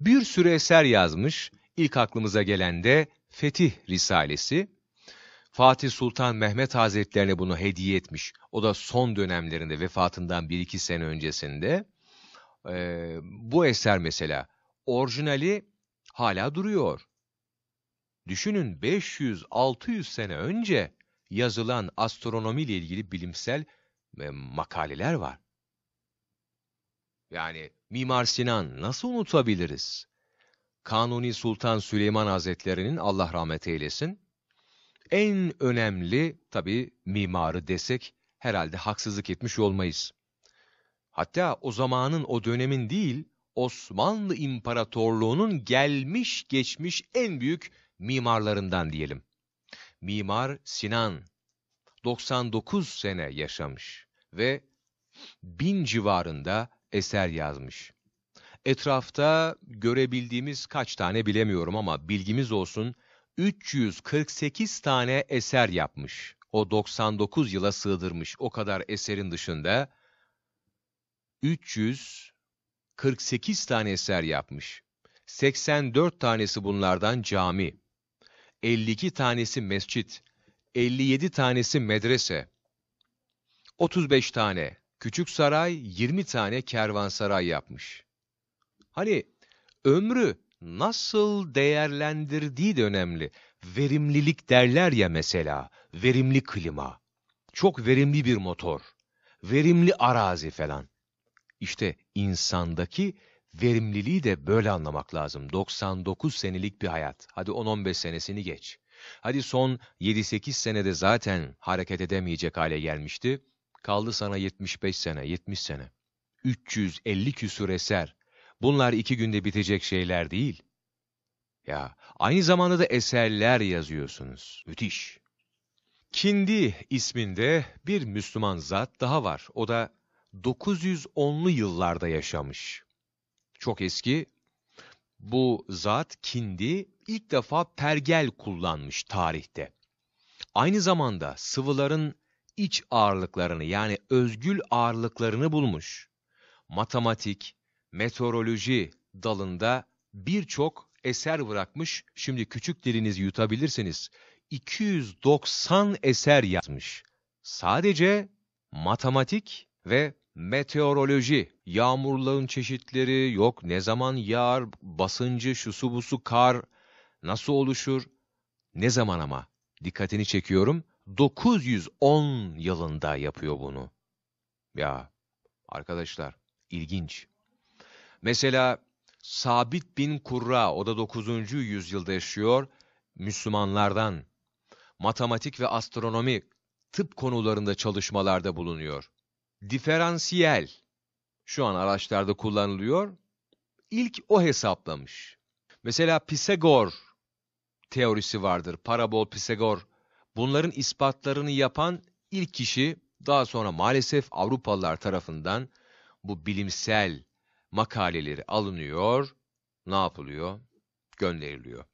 Bir sürü eser yazmış. İlk aklımıza gelen de Fetih Risalesi. Fatih Sultan Mehmet Hazretlerine bunu hediye etmiş. O da son dönemlerinde vefatından bir iki sene öncesinde. Ee, bu eser mesela orijinali hala duruyor. Düşünün 500-600 sene önce yazılan astronomi ile ilgili bilimsel e, makaleler var. Yani Mimar Sinan nasıl unutabiliriz? Kanuni Sultan Süleyman Hazretleri'nin Allah rahmet eylesin en önemli tabii mimarı desek herhalde haksızlık etmiş olmayız. Hatta o zamanın o dönemin değil Osmanlı İmparatorluğu'nun gelmiş geçmiş en büyük mimarlarından diyelim. Mimar Sinan 99 sene yaşamış ve bin civarında eser yazmış. Etrafta görebildiğimiz kaç tane bilemiyorum ama bilgimiz olsun 348 tane eser yapmış. O 99 yıla sığdırmış. O kadar eserin dışında 348 tane eser yapmış. 84 tanesi bunlardan cami, 52 tanesi mescit, 57 tanesi medrese, 35 tane küçük saray, 20 tane kervansaray yapmış. Hani ömrü nasıl değerlendirdiği de önemli. Verimlilik derler ya mesela, verimli klima, çok verimli bir motor, verimli arazi falan. İşte insandaki verimliliği de böyle anlamak lazım. 99 senelik bir hayat. Hadi 10-15 senesini geç. Hadi son 7-8 senede zaten hareket edemeyecek hale gelmişti. Kaldı sana 75 sene, 70 sene. 350 küsur eser. Bunlar iki günde bitecek şeyler değil. Ya, aynı zamanda da eserler yazıyorsunuz. Müthiş. Kindi isminde bir Müslüman zat daha var. O da 910'lu yıllarda yaşamış. Çok eski. Bu zat Kindi ilk defa pergel kullanmış tarihte. Aynı zamanda sıvıların iç ağırlıklarını yani özgül ağırlıklarını bulmuş. Matematik, meteoroloji dalında birçok eser bırakmış. Şimdi küçük dilinizi yutabilirsiniz. 290 eser yazmış. Sadece matematik ve meteoroloji, yağmurların çeşitleri, yok ne zaman yağar, basıncı, şusu busu, kar, nasıl oluşur, ne zaman ama, dikkatini çekiyorum, 910 yılında yapıyor bunu. Ya arkadaşlar, ilginç. Mesela Sabit bin Kurra, o da 9. yüzyılda yaşıyor, Müslümanlardan. Matematik ve astronomi, tıp konularında çalışmalarda bulunuyor. Diferansiyel, şu an araçlarda kullanılıyor. İlk o hesaplamış. Mesela Pisagor teorisi vardır, parabol Pisagor. Bunların ispatlarını yapan ilk kişi daha sonra maalesef Avrupalılar tarafından bu bilimsel makaleleri alınıyor, ne yapılıyor? Gönderiliyor.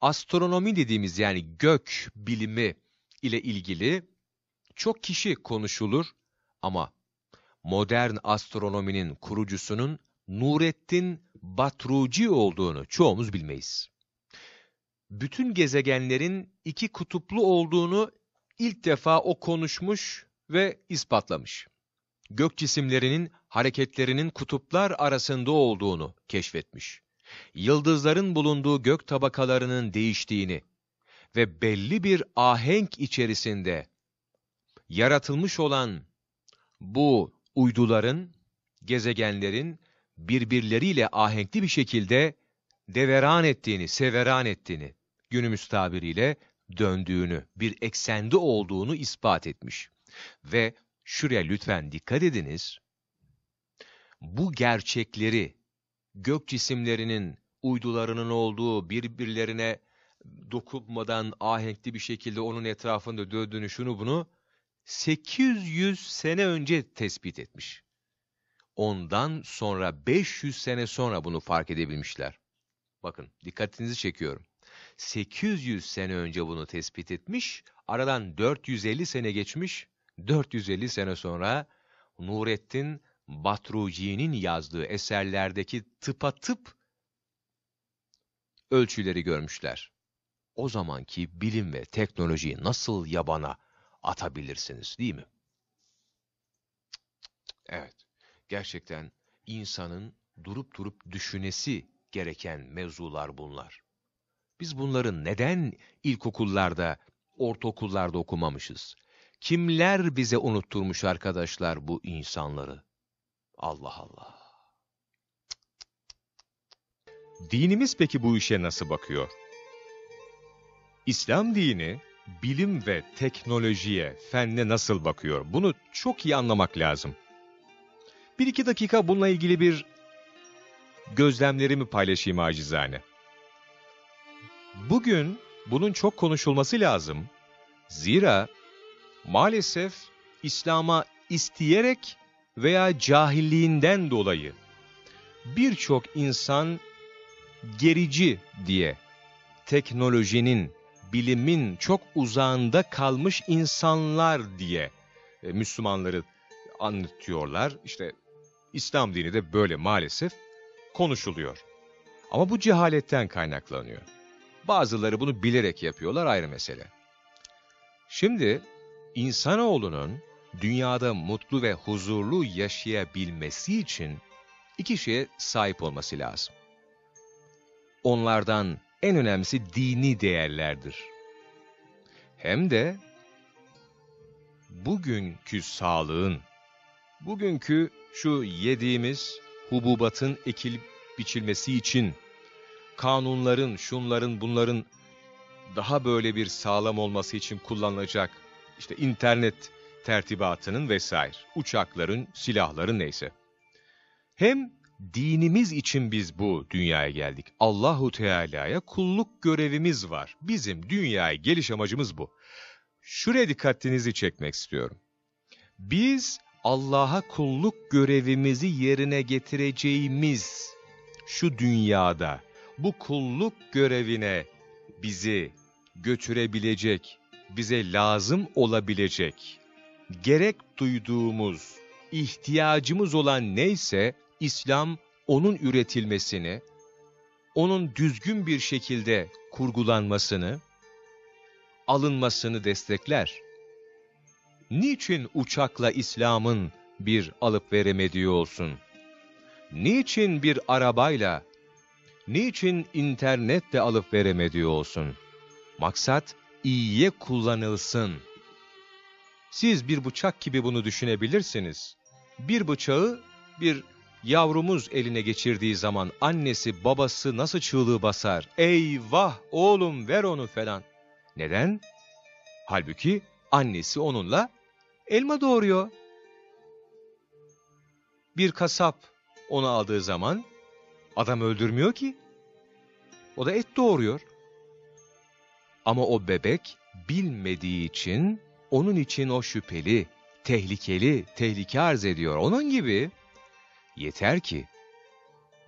Astronomi dediğimiz yani gök bilimi ile ilgili çok kişi konuşulur ama modern astronominin kurucusunun Nurettin Batruci olduğunu çoğumuz bilmeyiz. Bütün gezegenlerin iki kutuplu olduğunu ilk defa o konuşmuş ve ispatlamış. Gök cisimlerinin hareketlerinin kutuplar arasında olduğunu keşfetmiş. Yıldızların bulunduğu gök tabakalarının değiştiğini ve belli bir ahenk içerisinde yaratılmış olan bu uyduların, gezegenlerin birbirleriyle ahenkli bir şekilde deveran ettiğini, severan ettiğini, günümüz tabiriyle döndüğünü, bir eksende olduğunu ispat etmiş. Ve şuraya lütfen dikkat ediniz, bu gerçekleri gök cisimlerinin, uydularının olduğu birbirlerine dokunmadan ahenkli bir şekilde onun etrafında döndüğünü şunu bunu 800 sene önce tespit etmiş. Ondan sonra 500 sene sonra bunu fark edebilmişler. Bakın dikkatinizi çekiyorum. 800 sene önce bunu tespit etmiş, aradan 450 sene geçmiş, 450 sene sonra Nurettin Batruci'nin yazdığı eserlerdeki tıpatıp ölçüleri görmüşler. O zamanki bilim ve teknolojiyi nasıl yabana atabilirsiniz değil mi? Evet, gerçekten insanın durup durup düşünesi gereken mevzular bunlar. Biz bunları neden ilkokullarda, ortaokullarda okumamışız? Kimler bize unutturmuş arkadaşlar bu insanları? Allah Allah. Dinimiz peki bu işe nasıl bakıyor? İslam dini bilim ve teknolojiye, fenne nasıl bakıyor? Bunu çok iyi anlamak lazım. Bir iki dakika bununla ilgili bir gözlemlerimi paylaşayım acizane. Bugün bunun çok konuşulması lazım. Zira maalesef İslam'a isteyerek veya cahilliğinden dolayı birçok insan gerici diye teknolojinin, bilimin çok uzağında kalmış insanlar diye e, Müslümanları anlatıyorlar. İşte İslam dini de böyle maalesef konuşuluyor. Ama bu cehaletten kaynaklanıyor. Bazıları bunu bilerek yapıyorlar ayrı mesele. Şimdi insanoğlunun dünyada mutlu ve huzurlu yaşayabilmesi için iki şeye sahip olması lazım. Onlardan en önemlisi dini değerlerdir. Hem de bugünkü sağlığın, bugünkü şu yediğimiz hububatın ekilip biçilmesi için kanunların, şunların, bunların daha böyle bir sağlam olması için kullanılacak işte internet tertibatının vesaire, uçakların, silahların neyse. Hem dinimiz için biz bu dünyaya geldik. Allahu Teala'ya kulluk görevimiz var. Bizim dünyaya geliş amacımız bu. Şuraya dikkatinizi çekmek istiyorum. Biz Allah'a kulluk görevimizi yerine getireceğimiz şu dünyada bu kulluk görevine bizi götürebilecek, bize lazım olabilecek, gerek duyduğumuz, ihtiyacımız olan neyse İslam onun üretilmesini, onun düzgün bir şekilde kurgulanmasını, alınmasını destekler. Niçin uçakla İslam'ın bir alıp veremediği olsun? Niçin bir arabayla, niçin internetle alıp veremediği olsun? Maksat iyiye kullanılsın. Siz bir bıçak gibi bunu düşünebilirsiniz. Bir bıçağı bir yavrumuz eline geçirdiği zaman annesi babası nasıl çığlığı basar? Eyvah oğlum ver onu falan. Neden? Halbuki annesi onunla elma doğuruyor. Bir kasap onu aldığı zaman adam öldürmüyor ki. O da et doğuruyor. Ama o bebek bilmediği için onun için o şüpheli, tehlikeli, tehlike arz ediyor. Onun gibi yeter ki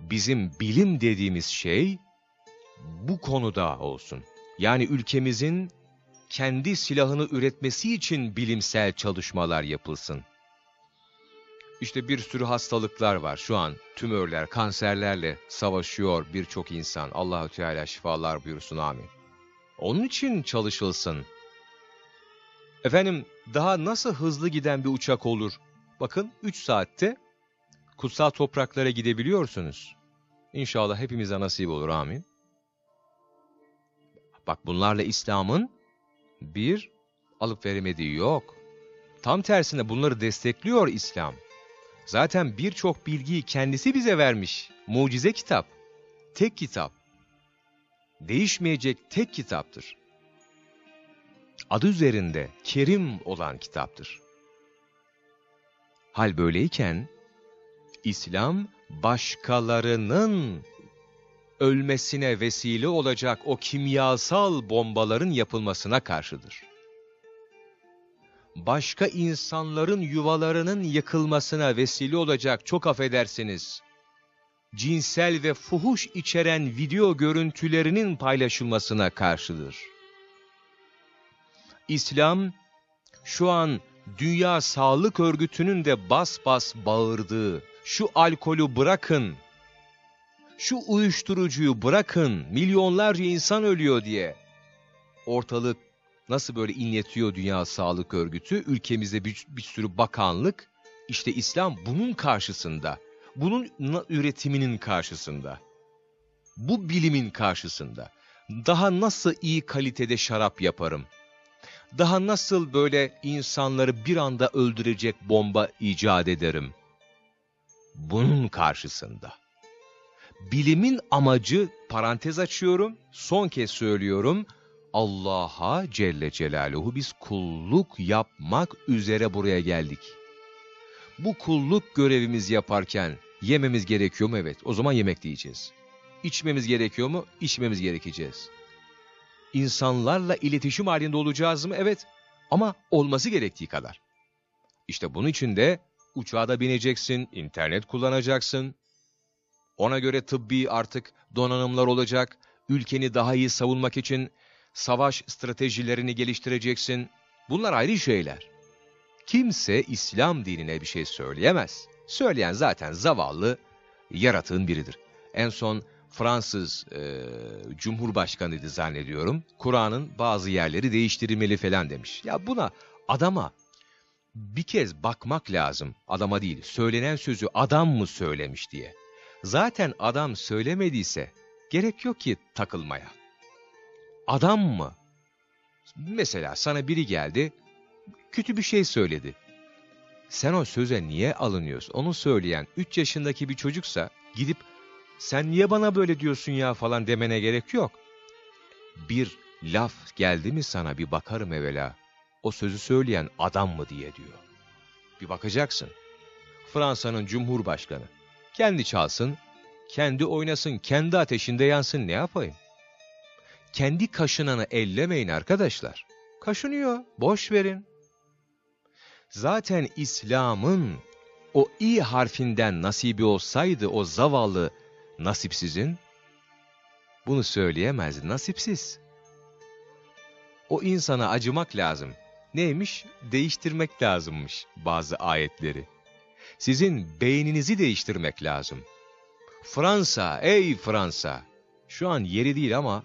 bizim bilim dediğimiz şey bu konuda olsun. Yani ülkemizin kendi silahını üretmesi için bilimsel çalışmalar yapılsın. İşte bir sürü hastalıklar var şu an. Tümörler, kanserlerle savaşıyor birçok insan. Allahü Teala şifalar buyursun amin. Onun için çalışılsın. Efendim daha nasıl hızlı giden bir uçak olur? Bakın 3 saatte kutsal topraklara gidebiliyorsunuz. İnşallah hepimize nasip olur amin. Bak bunlarla İslam'ın bir alıp veremediği yok. Tam tersine bunları destekliyor İslam. Zaten birçok bilgiyi kendisi bize vermiş. Mucize kitap. Tek kitap. Değişmeyecek tek kitaptır. Adı üzerinde Kerim olan kitaptır. Hal böyleyken İslam başkalarının ölmesine vesile olacak o kimyasal bombaların yapılmasına karşıdır. Başka insanların yuvalarının yıkılmasına vesile olacak çok affedersiniz, cinsel ve fuhuş içeren video görüntülerinin paylaşılmasına karşıdır. İslam, şu an Dünya Sağlık Örgütü'nün de bas bas bağırdığı, şu alkolü bırakın, şu uyuşturucuyu bırakın, milyonlarca insan ölüyor diye. Ortalık nasıl böyle inletiyor Dünya Sağlık Örgütü, ülkemizde bir, bir sürü bakanlık, işte İslam bunun karşısında, bunun üretiminin karşısında, bu bilimin karşısında. Daha nasıl iyi kalitede şarap yaparım? Daha nasıl böyle insanları bir anda öldürecek bomba icat ederim? Bunun karşısında. Bilimin amacı, parantez açıyorum, son kez söylüyorum, Allah'a Celle Celaluhu biz kulluk yapmak üzere buraya geldik. Bu kulluk görevimiz yaparken yememiz gerekiyor mu? Evet. O zaman yemek diyeceğiz. İçmemiz gerekiyor mu? İçmemiz gerekeceğiz. İnsanlarla iletişim halinde olacağız mı? Evet. Ama olması gerektiği kadar. İşte bunun için de uçağa da bineceksin, internet kullanacaksın. Ona göre tıbbi artık donanımlar olacak. Ülkeni daha iyi savunmak için savaş stratejilerini geliştireceksin. Bunlar ayrı şeyler. Kimse İslam dinine bir şey söyleyemez. Söyleyen zaten zavallı, yaratığın biridir. En son Fransız e, Cumhurbaşkanıydı zannediyorum. Kur'an'ın bazı yerleri değiştirilmeli falan demiş. Ya buna adama bir kez bakmak lazım. Adama değil. Söylenen sözü adam mı söylemiş diye. Zaten adam söylemediyse gerek yok ki takılmaya. Adam mı? Mesela sana biri geldi, kötü bir şey söyledi. Sen o söze niye alınıyorsun? Onu söyleyen 3 yaşındaki bir çocuksa gidip sen niye bana böyle diyorsun ya falan demene gerek yok. Bir laf geldi mi sana bir bakarım evvela. O sözü söyleyen adam mı diye diyor. Bir bakacaksın. Fransa'nın Cumhurbaşkanı. Kendi çalsın, kendi oynasın, kendi ateşinde yansın ne yapayım? Kendi kaşınanı ellemeyin arkadaşlar. Kaşınıyor, boş verin. Zaten İslam'ın o i harfinden nasibi olsaydı o zavallı nasipsizin, bunu söyleyemez, nasipsiz. O insana acımak lazım. Neymiş? Değiştirmek lazımmış bazı ayetleri. Sizin beyninizi değiştirmek lazım. Fransa, ey Fransa! Şu an yeri değil ama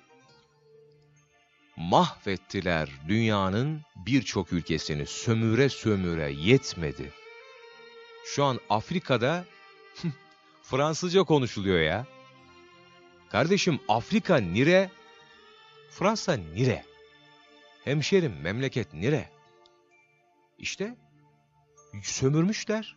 mahvettiler dünyanın birçok ülkesini sömüre sömüre yetmedi. Şu an Afrika'da Fransızca konuşuluyor ya. Kardeşim Afrika nire? Fransa nire? Hemşerim memleket nire? İşte sömürmüşler.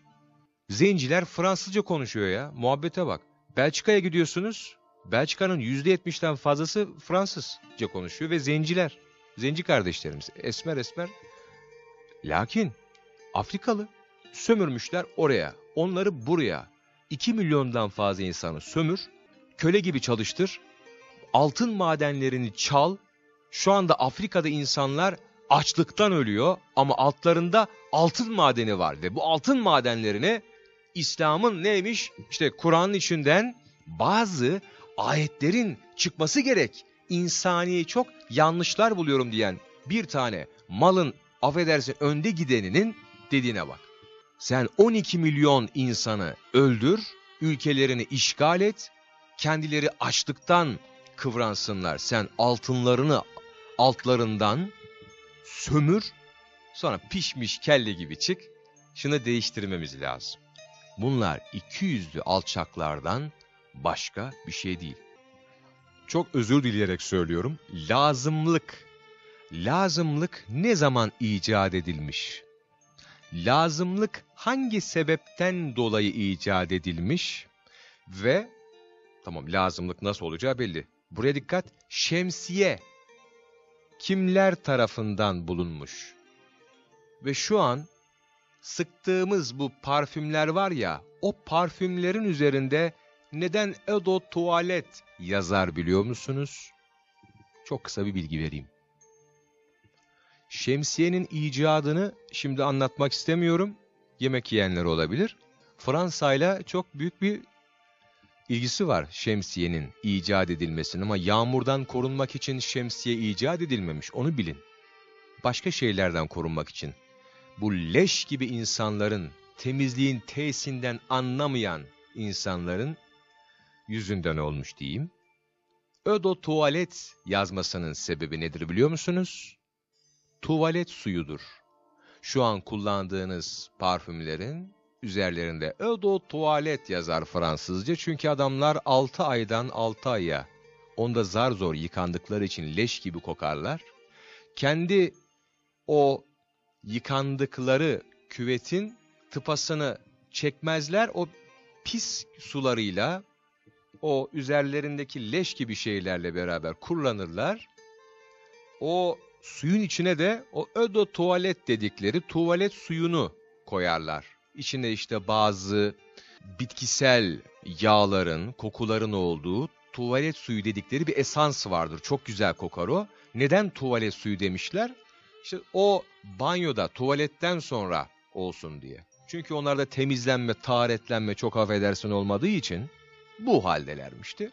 Zenciler Fransızca konuşuyor ya. Muhabbete bak. Belçika'ya gidiyorsunuz. Belçika'nın %70'den fazlası Fransızca konuşuyor ve zenciler. Zenci kardeşlerimiz. Esmer esmer. Lakin Afrikalı sömürmüşler oraya. Onları buraya. 2 milyondan fazla insanı sömür. Köle gibi çalıştır. Altın madenlerini çal. Şu anda Afrika'da insanlar açlıktan ölüyor ama altlarında altın madeni var ve bu altın madenlerini İslam'ın neymiş? İşte Kur'an'ın içinden bazı ayetlerin çıkması gerek. İnsani çok yanlışlar buluyorum diyen bir tane malın affedersin önde gideninin dediğine bak. Sen 12 milyon insanı öldür, ülkelerini işgal et, kendileri açlıktan kıvransınlar. Sen altınlarını altlarından sömür, sonra pişmiş kelle gibi çık. Şunu değiştirmemiz lazım. Bunlar iki yüzlü alçaklardan başka bir şey değil. Çok özür dileyerek söylüyorum. Lazımlık. Lazımlık ne zaman icat edilmiş? Lazımlık hangi sebepten dolayı icat edilmiş? Ve tamam lazımlık nasıl olacağı belli. Buraya dikkat. Şemsiye kimler tarafından bulunmuş? Ve şu an sıktığımız bu parfümler var ya, o parfümlerin üzerinde neden Edo Tuvalet yazar biliyor musunuz? Çok kısa bir bilgi vereyim. Şemsiyenin icadını şimdi anlatmak istemiyorum. Yemek yiyenler olabilir. Fransa'yla çok büyük bir ilgisi var şemsiyenin icat edilmesinin ama yağmurdan korunmak için şemsiye icat edilmemiş onu bilin. Başka şeylerden korunmak için. Bu leş gibi insanların, temizliğin tesinden anlamayan insanların yüzünden olmuş diyeyim. Ödo tuvalet yazmasının sebebi nedir biliyor musunuz? Tuvalet suyudur. Şu an kullandığınız parfümlerin üzerlerinde Ödo tuvalet yazar Fransızca. Çünkü adamlar 6 aydan 6 aya onda zar zor yıkandıkları için leş gibi kokarlar. Kendi o yıkandıkları küvetin tıpasını çekmezler. O pis sularıyla o üzerlerindeki leş gibi şeylerle beraber kullanırlar. O suyun içine de o ödo tuvalet dedikleri tuvalet suyunu koyarlar. İçine işte bazı bitkisel yağların, kokuların olduğu tuvalet suyu dedikleri bir esans vardır. Çok güzel kokar o. Neden tuvalet suyu demişler? İşte o banyoda, tuvaletten sonra olsun diye. Çünkü onlarda temizlenme, taharetlenme çok affedersin olmadığı için bu haldelermişti.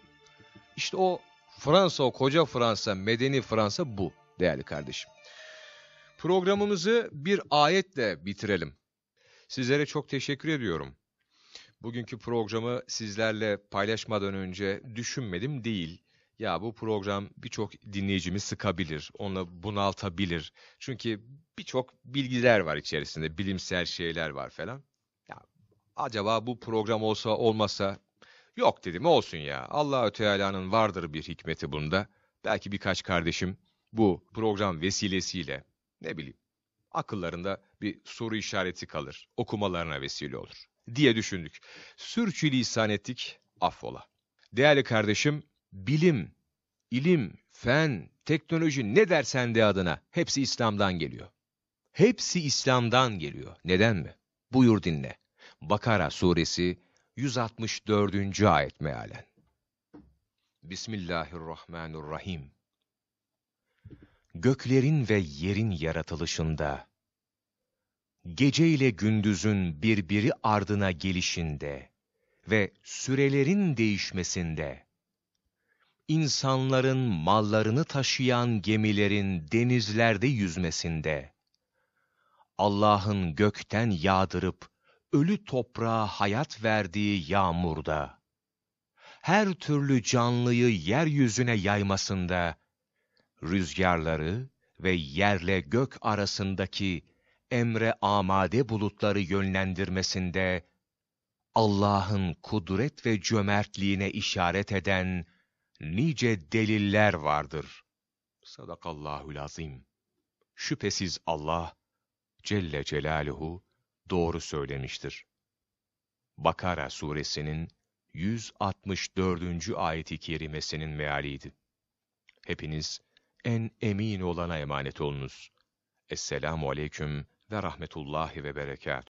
İşte o Fransa, o koca Fransa, medeni Fransa bu değerli kardeşim. Programımızı bir ayetle bitirelim. Sizlere çok teşekkür ediyorum. Bugünkü programı sizlerle paylaşmadan önce düşünmedim değil. Ya bu program birçok dinleyicimi sıkabilir, onu bunaltabilir. Çünkü birçok bilgiler var içerisinde, bilimsel şeyler var falan. Ya acaba bu program olsa olmasa yok dedim olsun ya. Allahü Teala'nın vardır bir hikmeti bunda. Belki birkaç kardeşim bu program vesilesiyle ne bileyim akıllarında bir soru işareti kalır, okumalarına vesile olur diye düşündük. Sürçülisan ettik, affola. Değerli kardeşim, bilim, ilim, fen, teknoloji ne dersen de adına hepsi İslam'dan geliyor. Hepsi İslam'dan geliyor. Neden mi? Buyur dinle. Bakara suresi 164. ayet mealen. Bismillahirrahmanirrahim. Göklerin ve yerin yaratılışında, gece ile gündüzün birbiri ardına gelişinde ve sürelerin değişmesinde, insanların mallarını taşıyan gemilerin denizlerde yüzmesinde, Allah'ın gökten yağdırıp ölü toprağa hayat verdiği yağmurda, her türlü canlıyı yeryüzüne yaymasında, rüzgarları ve yerle gök arasındaki emre amade bulutları yönlendirmesinde, Allah'ın kudret ve cömertliğine işaret eden nice deliller vardır. Sadakallahul azim. Şüphesiz Allah Celle Celaluhu doğru söylemiştir. Bakara suresinin 164. ayeti kerimesinin mealiydi. Hepiniz en emin olana emanet olunuz. Esselamu aleyküm ve rahmetullahi ve berekatuhu.